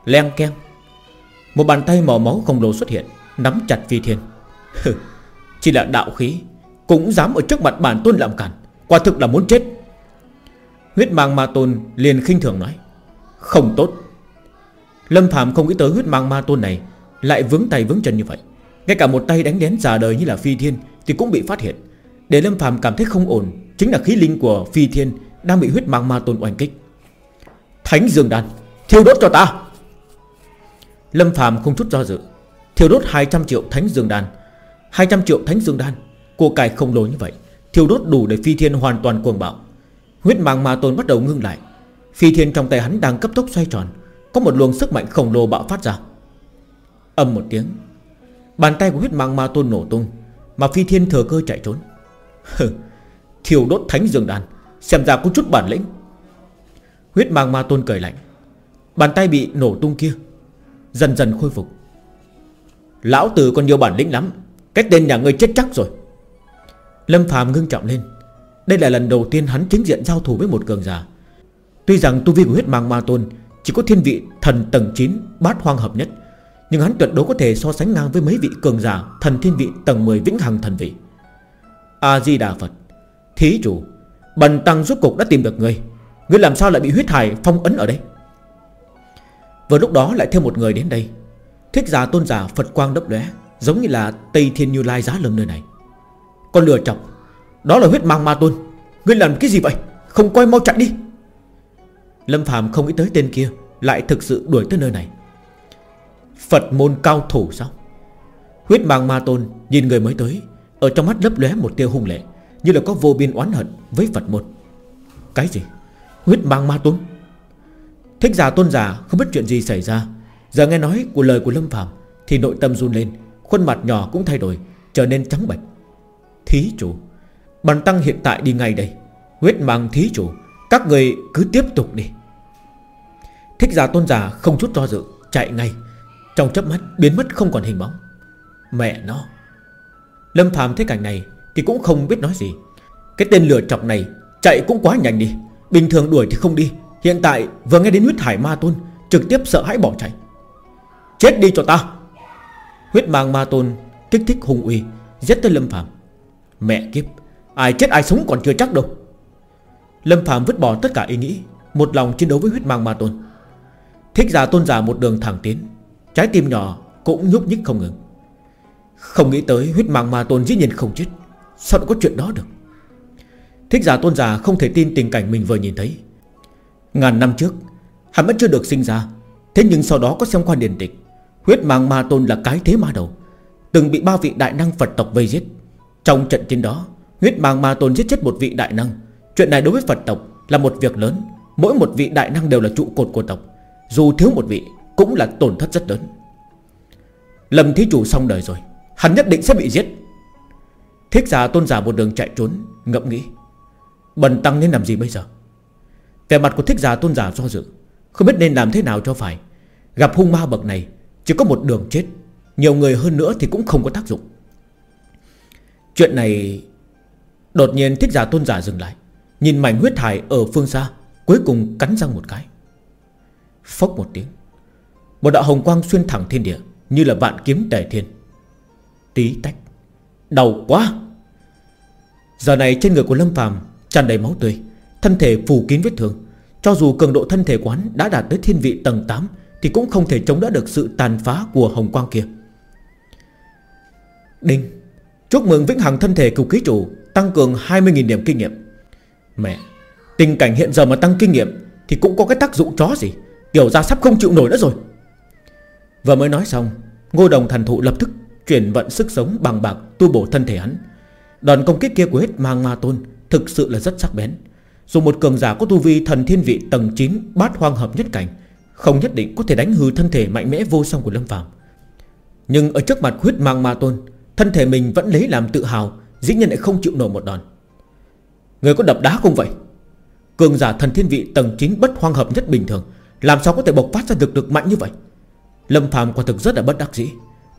A: Leng keng. Một bàn tay màu máu khổng lồ xuất hiện, Nắm chặt phi thiên. Chỉ là đạo khí, Cũng dám ở trước mặt bản tôn làm cản, Quả thực là muốn chết. Huyết mang ma tôn liền khinh thường nói, Không tốt. Lâm Phạm không nghĩ tới huyết mang ma tôn này Lại vướng tay vướng chân như vậy. Ngay cả một tay đánh đén già đời như là phi thiên Thì cũng bị phát hiện. Để Lâm Phạm cảm thấy không ổn, Chính là khí linh của phi thiên Đang bị huyết mang ma tôn oanh kích. Thánh dương đan. Thiêu đốt cho ta. Lâm Phạm không chút do dự, Thiêu đốt 200 triệu thánh dương đan. 200 triệu thánh dương đan Của cải không lồ như vậy, Thiêu đốt đủ để phi thiên hoàn toàn cuồng bạo. Huyết mang ma tôn bắt đầu ngưng lại. Phi thiên trong tay hắn đang cấp tốc xoay tròn, Có một luồng sức mạnh khổng lồ bạo phát ra. Âm một tiếng, Bàn tay của huyết mang ma tôn nổ tung, Mà phi thiên thừa cơ chạy trốn. Thiêu đốt thánh dương đan, Xem ra có chút bản lĩnh. Huyết mang ma tôn cười lạnh. Bàn tay bị nổ tung kia, Dần dần khôi phục. Lão tử còn nhiều bản lĩnh lắm, Cái tên nhà ngươi chết chắc rồi. Lâm phàm ngưng trọng lên. Đây là lần đầu tiên hắn chính diện giao thủ với một cường giả. Tuy rằng tu vi của huyết mang ma tôn Chỉ có thiên vị thần tầng 9 Bát hoang hợp nhất, Nhưng hắn tuyệt đối có thể so sánh ngang với mấy vị cường giả Thần thiên vị tầng 10 vĩnh hằng thần vị. A-di-đà Phật, Thí chủ, Bần tăng rốt cục đã tìm được ngươi. Ngươi làm sao lại bị huyết hải phong ấn ở đây? Vừa lúc đó lại thêm một người đến đây. Thích giả tôn giả Phật quang đấp lóe, Giống như là Tây Thiên Như Lai giá lâm nơi này. Con lừa chọc, Đó là huyết mang ma tôn. Ngươi làm cái gì vậy? Không coi mau chạy đi. Lâm Phạm không nghĩ tới tên kia, Lại thực sự đuổi tới nơi này. Phật môn cao thủ sao? Huyết mang ma tôn Nhìn người mới tới, Ở trong mắt lấp lóe một tia hung lệ, Như là có vô biên oán hận với Phật môn. Cái gì? Huyết mang ma tôn? Thích giả tôn giả không biết chuyện gì xảy ra. Giờ nghe nói của lời của Lâm Phạm Thì nội tâm run lên, Khuôn mặt nhỏ cũng thay đổi, Trở nên trắng bệch. Thí chủ Bản tăng hiện tại đi ngay đây. Huyết mang thí chủ, Các người cứ tiếp tục đi. Thích giả tôn giả không chút do dự, Chạy ngay. Trong chớp mắt, biến mất không còn hình bóng. Mẹ nó! Lâm Phạm thấy cảnh này Thì cũng không biết nói gì. Cái tên lừa chọc này Chạy cũng quá nhanh đi. Bình thường đuổi thì không đi Hiện tại, vừa nghe đến huyết hải ma tôn, Trực tiếp sợ hãi bỏ chạy. Chết đi cho ta. Huyết mang ma tôn kích thích hung uy, Giết tới Lâm Phạm Mẹ kiếp, Ai chết ai sống còn chưa chắc đâu. Lâm Phạm vứt bỏ tất cả ý nghĩ, Một lòng chiến đấu với huyết mang ma tôn. Thích giả tôn giả một đường thẳng tiến, Trái tim nhỏ cũng nhúc nhích không ngừng. Không nghĩ tới huyết mang ma tôn dĩ nhiên không chết, Sao có chuyện đó được? Thích giả tôn giả không thể tin tình cảnh mình vừa nhìn thấy. Ngàn năm trước, Hắn vẫn chưa được sinh ra. Thế nhưng sau đó có xem qua điển tịch, Huyết mang ma tôn là cái thế ma đầu, Từng bị ba vị đại năng Phật tộc vây giết. Trong trận chiến đó, Huyết mang ma tôn giết chết một vị đại năng. Chuyện này đối với Phật tộc là một việc lớn. Mỗi một vị đại năng đều là trụ cột của tộc, Dù thiếu một vị cũng là tổn thất rất lớn. Lâm thí chủ xong đời rồi, Hắn nhất định sẽ bị giết. Thích giả tôn giả một đường chạy trốn ngậm nghĩ, Bần tăng nên làm gì bây giờ? Về mặt của thích giả tôn giả do dự. Không biết nên làm thế nào cho phải. Gặp hung ma bậc này, Chỉ có một đường chết. Nhiều người hơn nữa thì cũng không có tác dụng. Chuyện này, Đột nhiên thích giả tôn giả dừng lại. Nhìn mảnh huyết thải ở phương xa, Cuối cùng cắn răng một cái. Phốc một tiếng. Một đạo hồng quang xuyên thẳng thiên địa, Như là vạn kiếm tề thiên. Tí tách. Đau quá. Giờ này trên người của Lâm phàm tràn đầy máu tươi. Thân thể phủ kín vết thương. Cho dù cường độ thân thể quán đã đạt tới thiên vị tầng 8 Thì cũng không thể chống đỡ được sự tàn phá của hồng quang kia. Đinh, Chúc mừng vĩnh hằng thân thể cục ký chủ, Tăng cường 20.000 điểm kinh nghiệm. Mẹ, Tình cảnh hiện giờ mà tăng kinh nghiệm Thì cũng có cái tác dụng chó gì? Kiểu ra sắp không chịu nổi nữa rồi. Vừa mới nói xong, Ngô đồng thần thụ lập tức Chuyển vận sức sống bằng bạc tu bổ thân thể hắn. Đòn công kích kia của hết mang ma tôn Thực sự là rất sắc bén. Dù một cường giả có tu vi thần thiên vị tầng 9 Bát hoang hợp nhất cảnh, Không nhất định có thể đánh hư thân thể mạnh mẽ vô song của Lâm Phạm Nhưng ở trước mặt huyết mang ma tôn, Thân thể mình vẫn lấy làm tự hào, Dĩ nhiên lại không chịu nổi một đòn. Người có đập đá không vậy? Cường giả thần thiên vị tầng 9 bất hoang hợp nhất bình thường, Làm sao có thể bộc phát ra lực được mạnh như vậy? Lâm Phạm quả thực rất là bất đắc dĩ,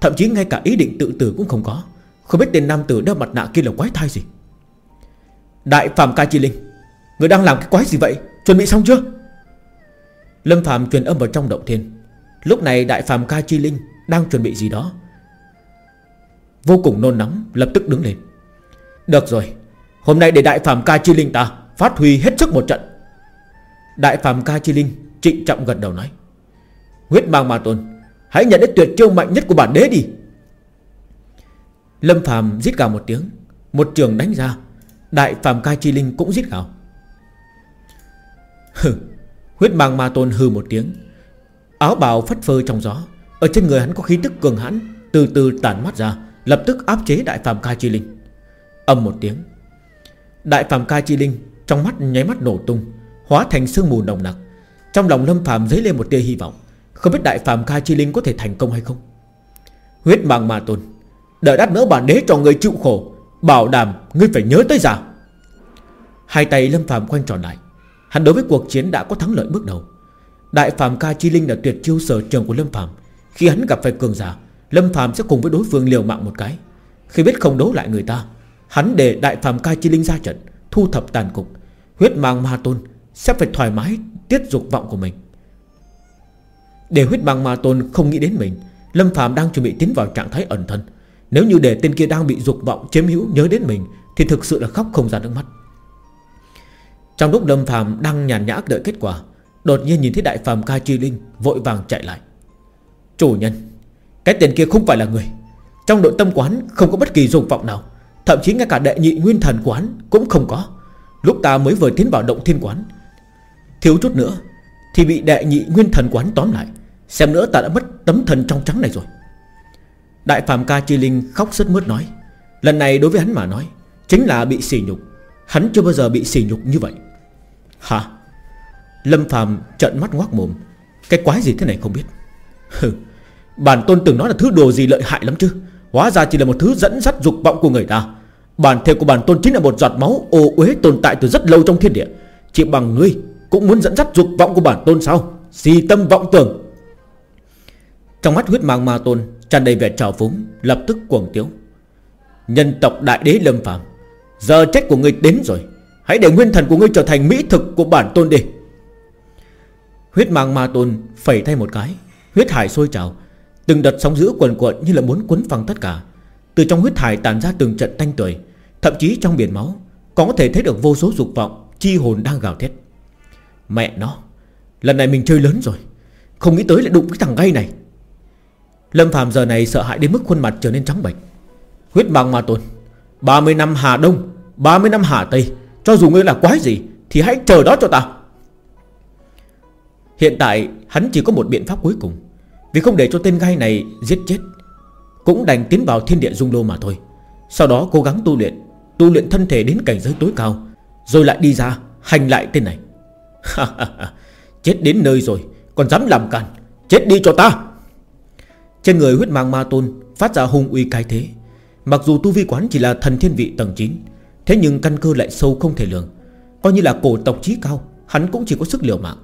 A: Thậm chí ngay cả ý định tự tử cũng không có. Không biết tên nam tử đeo mặt nạ kia là quái thai gì? Đại Phạm Ca Chi Linh Người đang làm cái quái gì vậy? Chuẩn bị xong chưa? Lâm Phạm truyền âm vào trong động thiên. Lúc này Đại Phạm Ca Chi Linh Đang chuẩn bị gì đó. Vô cùng nôn nóng, lập tức đứng lên. Được rồi, Hôm nay để Đại Phạm Ca Chi Linh ta Phát huy hết sức một trận. Đại Phạm Ca Chi Linh trịnh trọng gật đầu nói. Huyết mang ma tôn, Hãy nhận đến tuyệt chiêu mạnh nhất của bản đế đi. Lâm Phạm giết gào một tiếng, Một trường đánh ra. Đại Phạm Ca Chi Linh cũng giết gào. Hừ, Huyết mang ma tôn hừ một tiếng. Áo bào phất phơ trong gió, Ở trên người hắn có khí tức cường hãn, Từ từ tản mắt ra, Lập tức áp chế Đại Phạm Ca Chi Linh. Âm một tiếng, Đại Phạm Ca Chi Linh Trong mắt nháy mắt nổ tung, Hóa thành sương mù nồng nặc. Trong lòng Lâm Phạm dấy lên một tia hy vọng, Không biết Đại Phạm Ca Chi Linh có thể thành công hay không. Huyết mang ma tôn, Đợi đắt nữa bản đế cho người chịu khổ, Bảo đảm ngươi phải nhớ tới già. Hai tay Lâm Phạm quanh tròn lại Hắn đối với cuộc chiến đã có thắng lợi bước đầu. Đại Phạm Ca Chi Linh là tuyệt chiêu sở trường của Lâm Phạm Khi hắn gặp phải cường giả, Lâm Phạm sẽ cùng với đối phương liều mạng một cái. Khi biết không đấu lại người ta, Hắn để đại phàm ca chi linh ra trận, Thu thập tàn cục. Huyết mang ma tôn sẽ phải thoải mái Tiết dục vọng của mình. Để huyết mang ma tôn không nghĩ đến mình, Lâm Phạm đang chuẩn bị tiến vào trạng thái ẩn thân. Nếu như để tên kia đang bị dục vọng chiếm hữu nhớ đến mình, Thì thực sự là khóc không ra nước mắt. Trong lúc Lâm Phạm đang nhàn nhã đợi kết quả, Đột nhiên nhìn thấy đại phàm ca chi linh Vội vàng chạy lại. Chủ nhân, Cái tên kia không phải là người. Trong nội tâm quán không có bất kỳ dục vọng nào, Thậm chí ngay cả đệ nhị nguyên thần quán Cũng không có. Lúc ta mới vừa tiến vào động thiên quán, Thiếu chút nữa Thì bị đệ nhị nguyên thần quán tóm lại, Xem nữa ta đã mất tấm thần trong trắng này rồi. Đại phàm ca chi linh khóc sướt mướt nói. Lần này đối với hắn mà nói, Chính là bị sỉ nhục. Hắn chưa bao giờ bị sỉ nhục như vậy. Hả? Lâm phàm trận mắt ngoác mồm. Cái quái gì thế này không biết? Hừ, Bản tôn từng nói là thứ đồ gì lợi hại lắm chứ? Hóa ra chỉ là một thứ dẫn dắt dục vọng của người ta. Bản thể của bản tôn chính là một giọt máu ô uế tồn tại từ rất lâu trong thiên địa. Chỉ bằng ngươi cũng muốn dẫn dắt dục vọng của bản tôn sao? Si tâm vọng tưởng. Trong mắt huyết mang ma tôn tràn đầy vẻ trào phúng, Lập tức cuồng tiếu. Nhân tộc đại đế lâm phàm, Giờ trách của ngươi đến rồi. Hãy để nguyên thần của ngươi trở thành mỹ thực của bản tôn đi. Huyết mang ma tôn phẩy thay một cái, Huyết hải sôi trào. Từng đợt sóng giữ quần cuộn như là muốn cuốn phăng tất cả. Từ trong huyết hải tàn ra từng trận tanh tuổi Thậm chí trong biển máu, Có thể thấy được vô số dục vọng, Chi hồn đang gào thét. Mẹ nó, Lần này mình chơi lớn rồi, Không nghĩ tới lại đụng cái thằng gay này. Lâm Phạm giờ này sợ hãi đến mức khuôn mặt trở nên trắng bệch. Huyết mang ma tôn 30 năm Hà Đông 30 năm Hà Tây cho dù ngươi là quái gì, Thì hãy chờ đó cho ta. Hiện tại, hắn chỉ có một biện pháp cuối cùng. Vì không để cho tên gai này giết chết, Cũng đành tiến vào thiên địa dung lô mà thôi. Sau đó cố gắng tu luyện Tu luyện thân thể đến cảnh giới tối cao, Rồi lại đi ra hành lại tên này. Chết đến nơi rồi, Còn dám làm càn, Chết đi cho ta. Trên người huyết mang ma tôn Phát ra hung uy cái thế. Mặc dù tu vi quán chỉ là thần thiên vị tầng 9 Thế nhưng căn cơ lại sâu không thể lường. Coi như là cổ tộc trí cao, Hắn cũng chỉ có sức liều mạng.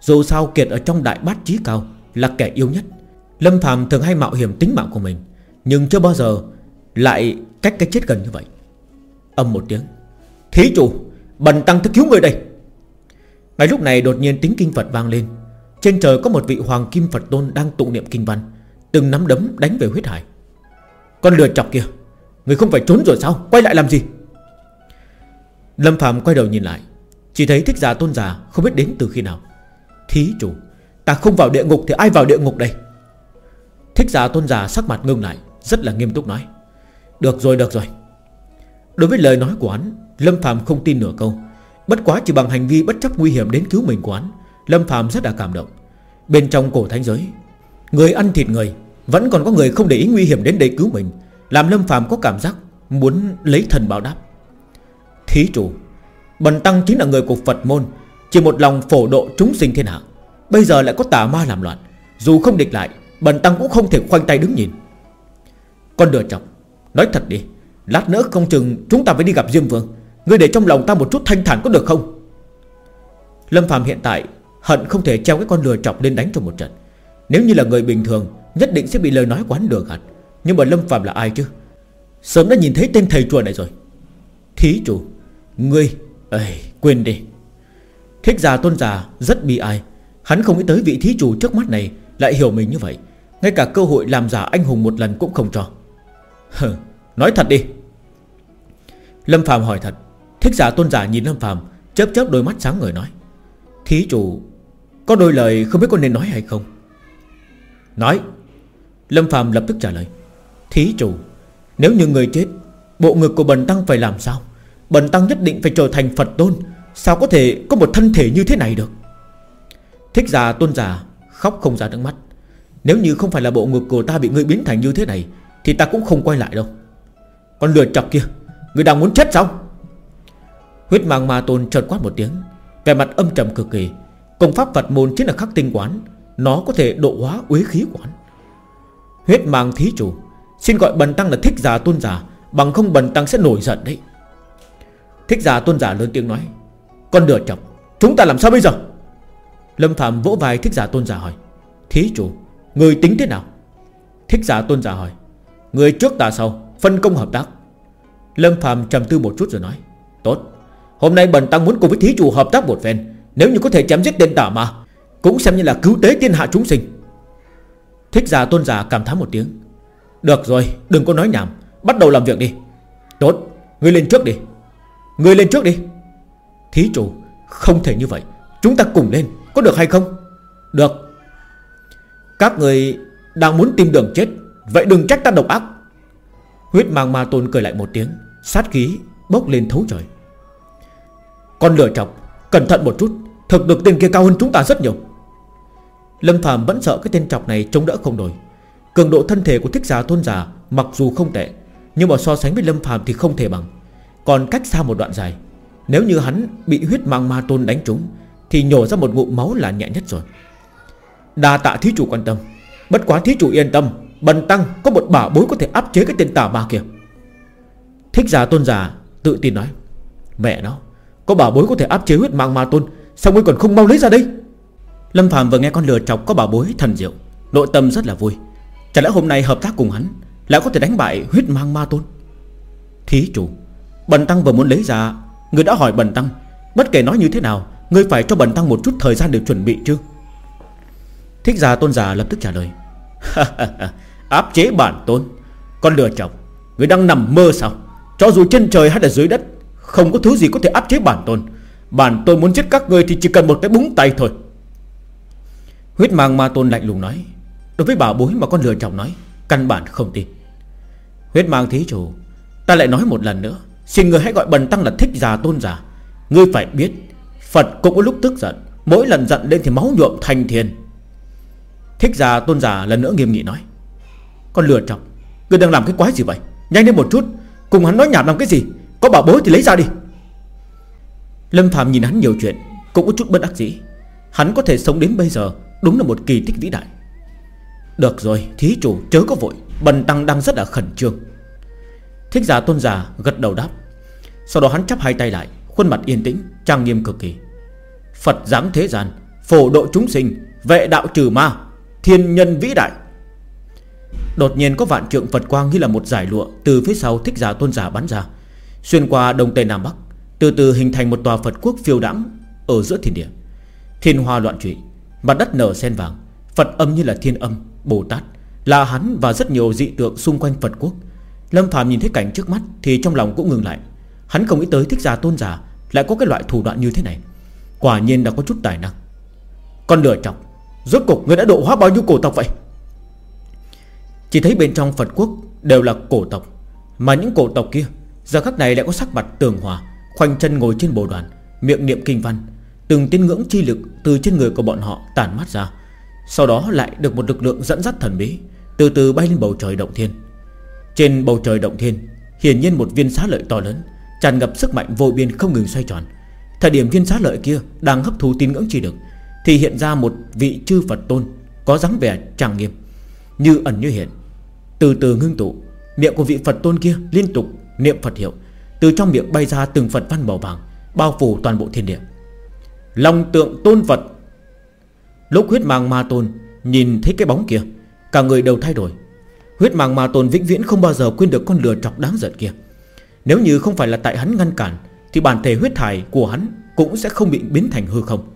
A: Dù sao Kiệt ở trong đại bát trí cao Là kẻ yêu nhất. Lâm Phàm thường hay mạo hiểm tính mạng của mình, Nhưng chưa bao giờ lại cách cái chết gần như vậy. Âm một tiếng, Thí chủ, Bần tăng thức cứu người đây. Ngay lúc này đột nhiên tính kinh Phật vang lên. Trên trời có một vị hoàng kim Phật tôn Đang tụng niệm kinh văn, Từng nắm đấm đánh về huyết hải. Con lừa chọc kia Người không phải trốn rồi sao? Quay lại làm gì? Lâm Phạm quay đầu nhìn lại, Chỉ thấy thích giả tôn giả không biết đến từ khi nào. Thí chủ, Ta không vào địa ngục thì ai vào địa ngục đây? Thích giả tôn giả sắc mặt ngưng lại, Rất là nghiêm túc nói. Được rồi được rồi. Đối với lời nói của hắn, Lâm Phạm không tin nửa câu. Bất quá chỉ bằng hành vi bất chấp nguy hiểm đến cứu mình của hắn, Lâm Phạm rất là cảm động. Bên trong cổ thánh giới, Người ăn thịt người, Vẫn còn có người không để ý nguy hiểm đến đây cứu mình, Làm Lâm Phạm có cảm giác Muốn lấy thần báo đáp. Thí chủ. Bần Tăng chính là người của Phật môn, Chỉ một lòng phổ độ chúng sinh thiên hạ. Bây giờ lại có tà ma làm loạn. Dù không địch lại, Bần Tăng cũng không thể khoanh tay đứng nhìn. Con đừa chọc Nói thật đi, Lát nữa không chừng chúng ta phải đi gặp Diêm Vương. Ngươi để trong lòng ta một chút thanh thản có được không? Lâm Phạm hiện tại Hận không thể treo cái con lừa chọc lên đánh trong một trận. Nếu như là người bình thường, Nhất định sẽ bị lời nói quán đường hẳn. Nhưng mà Lâm Phạm là ai chứ? Sớm đã nhìn thấy tên thầy chùa này rồi. Thí chủ Ngươi Ây, quên đi. Thích già tôn già rất bi ai. Hắn không nghĩ tới vị thí chủ trước mắt này Lại hiểu mình như vậy. Ngay cả cơ hội làm giả anh hùng một lần cũng không cho. Hừ, nói thật đi. Lâm Phạm hỏi thật. Thích giả tôn giả nhìn Lâm Phạm Chớp chớp đôi mắt sáng ngời nói. Thí chủ Có đôi lời không biết có nên nói hay không? Nói. Lâm Phạm lập tức trả lời. Thí chủ Nếu như người chết Bộ ngực của bần tăng phải làm sao? Bần tăng nhất định phải trở thành Phật tôn. Sao có thể có một thân thể như thế này được? Thích giả tôn giả Khóc không ra nước mắt. Nếu như không phải là bộ ngực của ta bị ngươi biến thành như thế này, Thì ta cũng không quay lại đâu. Con lừa chọc kia Người đang muốn chết sao? Huyết mang ma tôn chợt quát một tiếng, Vẻ mặt âm trầm cực kỳ. Công pháp Phật môn chính là khắc tinh quán, Nó có thể độ hóa uế khí quán. Huyết mang thí chủ, Xin gọi bần tăng là thích giả tôn giả Bằng không bần tăng sẽ nổi giận đấy. Thích giả tôn giả lớn tiếng nói, Con đừa chọc Chúng ta làm sao bây giờ? Lâm Phạm vỗ vai thích giả tôn giả hỏi, Thí chủ, Người tính thế nào? Thích giả tôn giả hỏi, Người trước ta sau, Phân công hợp tác. Lâm Phạm trầm tư một chút rồi nói, Tốt, Hôm nay bần tăng muốn cùng với thí chủ hợp tác một phen, Nếu như có thể chém giết tên tả mà Cũng xem như là cứu tế thiên hạ chúng sinh. Thích giả tôn giả cảm thán một tiếng, Được rồi, đừng có nói nhảm, Bắt đầu làm việc đi. Tốt, Ngươi lên trước đi. Người lên trước đi. Thí chủ, Không thể như vậy. Chúng ta cùng lên, Có được hay không? Được. Các người đang muốn tìm đường chết, Vậy đừng trách ta độc ác. Huyết mang ma tôn cười lại một tiếng, Sát khí bốc lên thấu trời. Con lửa chọc, Cẩn thận một chút, Thực được tên kia cao hơn chúng ta rất nhiều. Lâm Phạm vẫn sợ cái tên chọc này chống đỡ không nổi. Cường độ thân thể của thích giả tôn giả Mặc dù không tệ, Nhưng mà so sánh với Lâm Phạm thì không thể bằng. Còn cách xa một đoạn dài. Nếu như hắn bị huyết mang ma tôn đánh trúng, Thì nhổ ra một ngụm máu là nhẹ nhất rồi. Đa tạ thí chủ quan tâm. Bất quá thí chủ yên tâm, Bần tăng có một bảo bối có thể áp chế cái tên tà ma kia. Thích giả tôn giả tự tin nói, Mẹ nó, Có bảo bối có thể áp chế huyết mang ma tôn, Sao ngươi còn không mau lấy ra đây? Lâm Phạm vừa nghe con lừa chọc có bảo bối thần diệu, Nội tâm rất là vui. Chả lẽ hôm nay hợp tác cùng hắn Lại có thể đánh bại huyết mang ma tôn? Thí chủ Bần tăng vừa muốn lấy ra, Người đã hỏi bần tăng, Bất kể nói như thế nào người phải cho bần tăng một chút thời gian để chuẩn bị chứ? Thích giả tôn giả lập tức trả lời, Áp chế bản tôn, Con lừa chồng. Người đang nằm mơ sao? Cho dù trên trời hay là dưới đất, Không có thứ gì có thể áp chế bản tôn. Bản tôn muốn giết các người thì chỉ cần một cái búng tay thôi. Huyết mang ma tôn lạnh lùng nói, Đối với bà bối mà con lừa chồng nói, Căn bản không tin. Huyết mang thí chủ, Ta lại nói một lần nữa Xin người hãy gọi bần tăng là thích già tôn giả. Ngươi phải biết, Phật cũng có lúc tức giận. Mỗi lần giận lên thì máu nhuộm thành thiền. Thích già tôn giả lần nữa nghiêm nghị nói, Con lừa chọc Ngươi đang làm cái quái gì vậy? Nhanh lên một chút, Cùng hắn nói nhảm làm cái gì? Có bảo bối thì lấy ra đi. Lâm Phạm nhìn hắn nhiều chuyện, Cũng có chút bất đắc dĩ. Hắn có thể sống đến bây giờ, Đúng là một kỳ tích vĩ đại. Được rồi, thí chủ, chớ có vội. Bần tăng đang rất là khẩn trương. Thích giả tôn giả gật đầu đáp. Sau đó hắn chắp hai tay lại Khuôn mặt yên tĩnh trang nghiêm cực kỳ. Phật giáng thế gian Phổ độ chúng sinh Vệ đạo trừ ma Thiên nhân vĩ đại. Đột nhiên có vạn trượng Phật quang như là một giải lụa Từ phía sau thích giả tôn giả bắn ra Xuyên qua Đông Tây Nam Bắc Từ từ hình thành một tòa Phật quốc phiêu đãng Ở giữa thiên địa. Thiên hoa loạn trụy Mặt đất nở sen vàng Phật âm như là thiên âm, Bồ Tát Là hắn và rất nhiều dị tượng xung quanh Phật quốc. Lâm Phạm nhìn thấy cảnh trước mắt Thì trong lòng cũng ngừng lại. Hắn không nghĩ tới thích giả tôn giả Lại có cái loại thủ đoạn như thế này. Quả nhiên đã có chút tài năng. Con lửa chọc Rốt cục người đã độ hóa bao nhiêu cổ tộc vậy? Chỉ thấy bên trong Phật quốc Đều là cổ tộc, Mà những cổ tộc kia Giờ khắc này lại có sắc mặt tường hòa, Khoanh chân ngồi trên bồ đoàn, Miệng niệm kinh văn, Từng tiên ngưỡng chi lực từ trên người của bọn họ tản mát ra, Sau đó lại được một lực lượng dẫn dắt thần bí, Từ từ bay lên bầu trời động thiên. Trên bầu trời động thiên, Hiển nhiên một viên xá lợi to lớn, Tràn ngập sức mạnh vô biên không ngừng xoay tròn. Thời điểm viên xá lợi kia Đang hấp thu tín ngưỡng chi được, Thì hiện ra một vị chư Phật tôn Có dáng vẻ trang nghiêm, Như ẩn như hiện. Từ từ ngưng tụ, Miệng của vị Phật tôn kia liên tục niệm Phật hiệu, Từ trong miệng bay ra từng Phật văn màu vàng, Bao phủ toàn bộ thiên địa. Long tượng tôn Phật. Lúc huyết mang ma tôn Nhìn thấy cái bóng kia, Cả người đều thay đổi Huyết mang ma tôn vĩnh viễn không bao giờ quên được con lừa trọc đáng giận kia. Nếu như không phải là tại hắn ngăn cản, Thì bản thể huyết thải của hắn Cũng sẽ không bị biến thành hư không.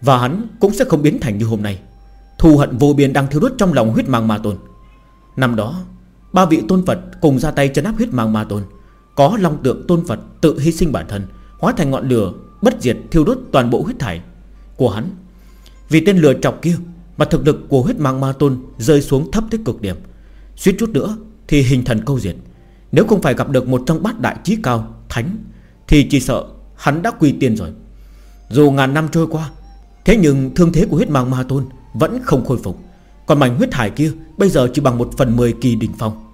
A: Và hắn cũng sẽ không biến thành như hôm nay. Thù hận vô biên đang thiêu đốt trong lòng huyết mang ma tôn. Năm đó, Ba vị tôn Phật cùng ra tay chấn áp huyết mang ma tôn. Có long tượng tôn Phật tự hy sinh bản thân, Hóa thành ngọn lửa Bất diệt thiêu đốt toàn bộ huyết thải Của hắn. Vì tên lừa chọc kia mà thực lực của huyết mang ma tôn Rơi xuống thấp tới cực điểm. Suýt chút nữa thì hình thần câu diệt Nếu không phải gặp được một trong bát đại trí cao, Thánh, Thì chỉ sợ hắn đã quy tiên rồi. Dù ngàn năm trôi qua, Thế nhưng thương thế của huyết mang ma tôn Vẫn không khôi phục. Còn mảnh huyết hải kia Bây giờ chỉ bằng một phần 10 kỳ đỉnh phong.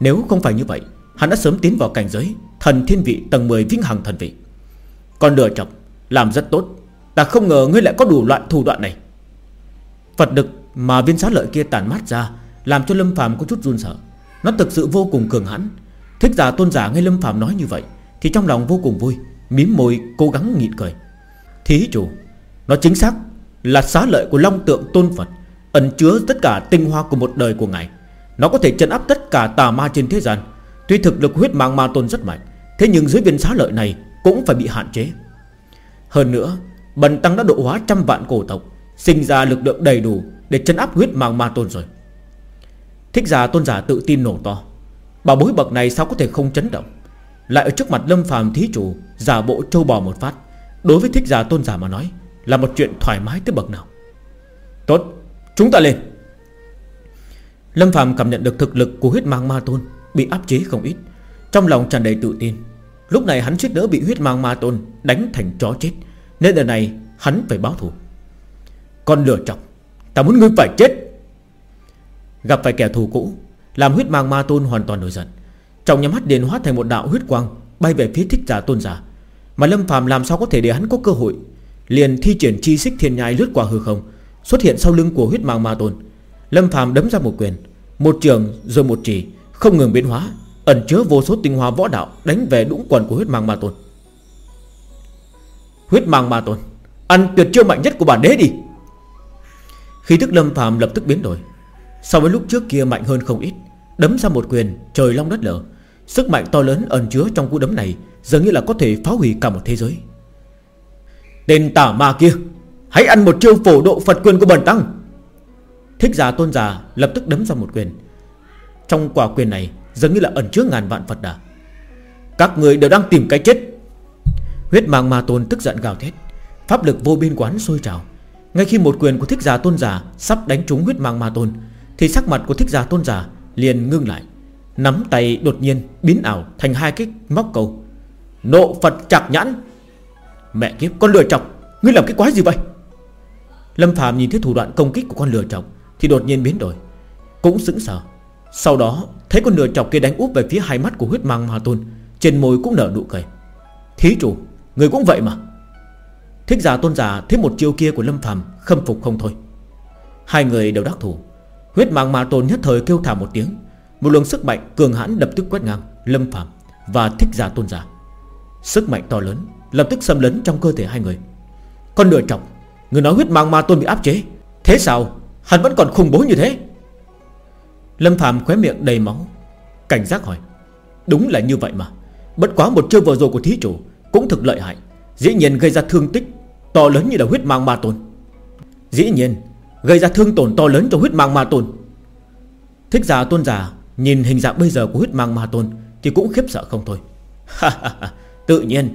A: Nếu không phải như vậy, Hắn đã sớm tiến vào cảnh giới Thần thiên vị tầng 10 vĩnh hằng thần vị. Còn lừa chọc làm rất tốt. Ta không ngờ ngươi lại có đủ loại thủ đoạn này. Phật lực mà viên xá lợi kia tàn mát ra, Làm cho Lâm Phạm có chút run sợ. Nó thực sự vô cùng cường hãn. Thích giả tôn giả nghe Lâm Phạm nói như vậy, Thì trong lòng vô cùng vui, Mím môi cố gắng nhịn cười. Thí chủ, Nó chính xác là xá lợi của Long tượng tôn Phật, Ẩn chứa tất cả tinh hoa của một đời của Ngài. Nó có thể chân áp tất cả tà ma trên thế gian. Tuy thực lực huyết mang ma tôn rất mạnh, Thế nhưng dưới viên xá lợi này Cũng phải bị hạn chế. Hơn nữa, Bần tăng đã độ hóa trăm vạn cổ tộc Sinh ra lực lượng đầy đủ Để chân áp huyết mang ma tôn rồi. Thích giả tôn giả tự tin nổ to. Bảo bối bậc này sao có thể không chấn động? Lại ở trước mặt lâm phàm thí chủ, Giả bộ trâu bò một phát. Đối với thích giả tôn giả mà nói, Là một chuyện thoải mái tới bậc nào. Tốt, chúng ta lên. Lâm phàm cảm nhận được thực lực của huyết mang ma tôn Bị áp chế không ít. Trong lòng tràn đầy tự tin. Lúc này hắn suýt nữa bị huyết mang ma tôn Đánh thành chó chết. Nên lần này hắn phải báo thù. Con lừa chọc Ta muốn ngươi phải chết. Gặp phải kẻ thù cũ, Làm huyết mang ma tôn hoàn toàn nổi giận. Trong nhắm mắt điền hóa thành một đạo huyết quang, Bay về phía thích giả tôn giả. Mà Lâm phàm làm sao có thể để hắn có cơ hội? Liền thi triển chi xích thiên nhai lướt qua hư không, Xuất hiện sau lưng của huyết mang ma tôn. Lâm phàm đấm ra một quyền, Một trường rồi một chỉ, Không ngừng biến hóa, Ẩn chứa vô số tinh hoa võ đạo Đánh về đũng quần của huyết mang ma tôn. Huyết mang ma tôn, Ăn tuyệt chiêu mạnh nhất của bản đế đi! Khi thức lâm phàm lập tức biến đổi. So với lúc trước kia mạnh hơn không ít, Đấm ra một quyền, trời long đất lở. Sức mạnh to lớn ẩn chứa trong cú đấm này Dường như là có thể phá hủy cả một thế giới. Tên tả ma kia, Hãy ăn một chiêu phổ độ Phật quyền của bần tăng. Thích giả tôn giả lập tức đấm ra một quyền. Trong quả quyền này Dường như là ẩn chứa ngàn vạn Phật đà. Các người đều đang tìm cái chết. Huyết mang ma tôn tức giận gào thét. Pháp lực vô biên quán sôi trào. Ngay khi một quyền của thích giả tôn giả Sắp đánh trúng huyết mang ma tôn Thì sắc mặt của thích giả tôn giả liền ngưng lại. Nắm tay đột nhiên biến ảo Thành hai cái móc cầu. Nộ Phật chặt nhãn! Mẹ kiếp, con lừa chọc! Ngươi làm cái quái gì vậy? Lâm Phạm nhìn thấy thủ đoạn công kích của con lừa chọc Thì đột nhiên biến đổi, Cũng sững sờ. Sau đó, thấy con lừa chọc kia đánh úp về phía hai mắt của huyết mang ma tôn Trên môi cũng nở nụ cười. Thí chủ, Người cũng vậy mà. Thích giả tôn giả thấy một chiêu kia của Lâm Phàm Khâm phục không thôi. Hai người đều đắc thủ. Huyết mang ma tôn nhất thời kêu thả một tiếng. Một luồng sức mạnh cường hãn lập tức quét ngang Lâm Phàm và thích giả tôn giả. Sức mạnh to lớn Lập tức xâm lấn trong cơ thể hai người. Con nửa chọc Người nói huyết mang ma tôn bị áp chế. Thế sao? Hắn vẫn còn khủng bố như thế. Lâm Phạm khóe miệng đầy máu, Cảnh giác hỏi. Đúng là như vậy mà. Bất quá một chiêu vừa rồi của thí chủ Cũng thực lợi hại. Dĩ nhiên gây ra thương tích To lớn như là huyết mang ma tôn Dĩ nhiên, Gây ra thương tổn to lớn cho huyết mang ma tôn Thích giả tôn giả Nhìn hình dạng bây giờ của huyết mang ma tôn Thì cũng khiếp sợ không thôi. Tự nhiên,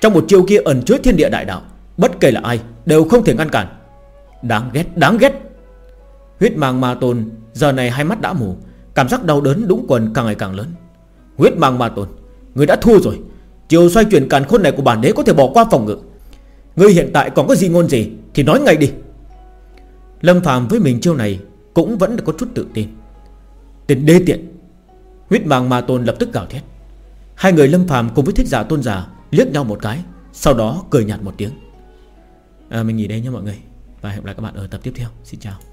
A: Trong một chiêu kia ẩn chứa thiên địa đại đạo, Bất kể là ai đều không thể ngăn cản. Đáng ghét đáng ghét. Huyết mang ma tôn Giờ này hai mắt đã mù, Cảm giác đau đớn đúng quần càng ngày càng lớn. Huyết mang ma tôn Người đã thua rồi, Chiều xoay chuyển càn khôn này của bản đế có thể bỏ qua phòng ngự. Ngươi hiện tại còn có gì ngôn gì Thì nói ngay đi. Lâm Phạm với mình chiêu này Cũng vẫn có chút tự tin. Tên đê tiện Huyết màng ma tôn lập tức gào thét. Hai người Lâm Phạm cùng với thích giả tôn giả Liếc nhau một cái Sau đó cười nhạt một tiếng. À, Mình nghỉ đây nha mọi người Và hẹn gặp lại các bạn ở tập tiếp theo. Xin chào.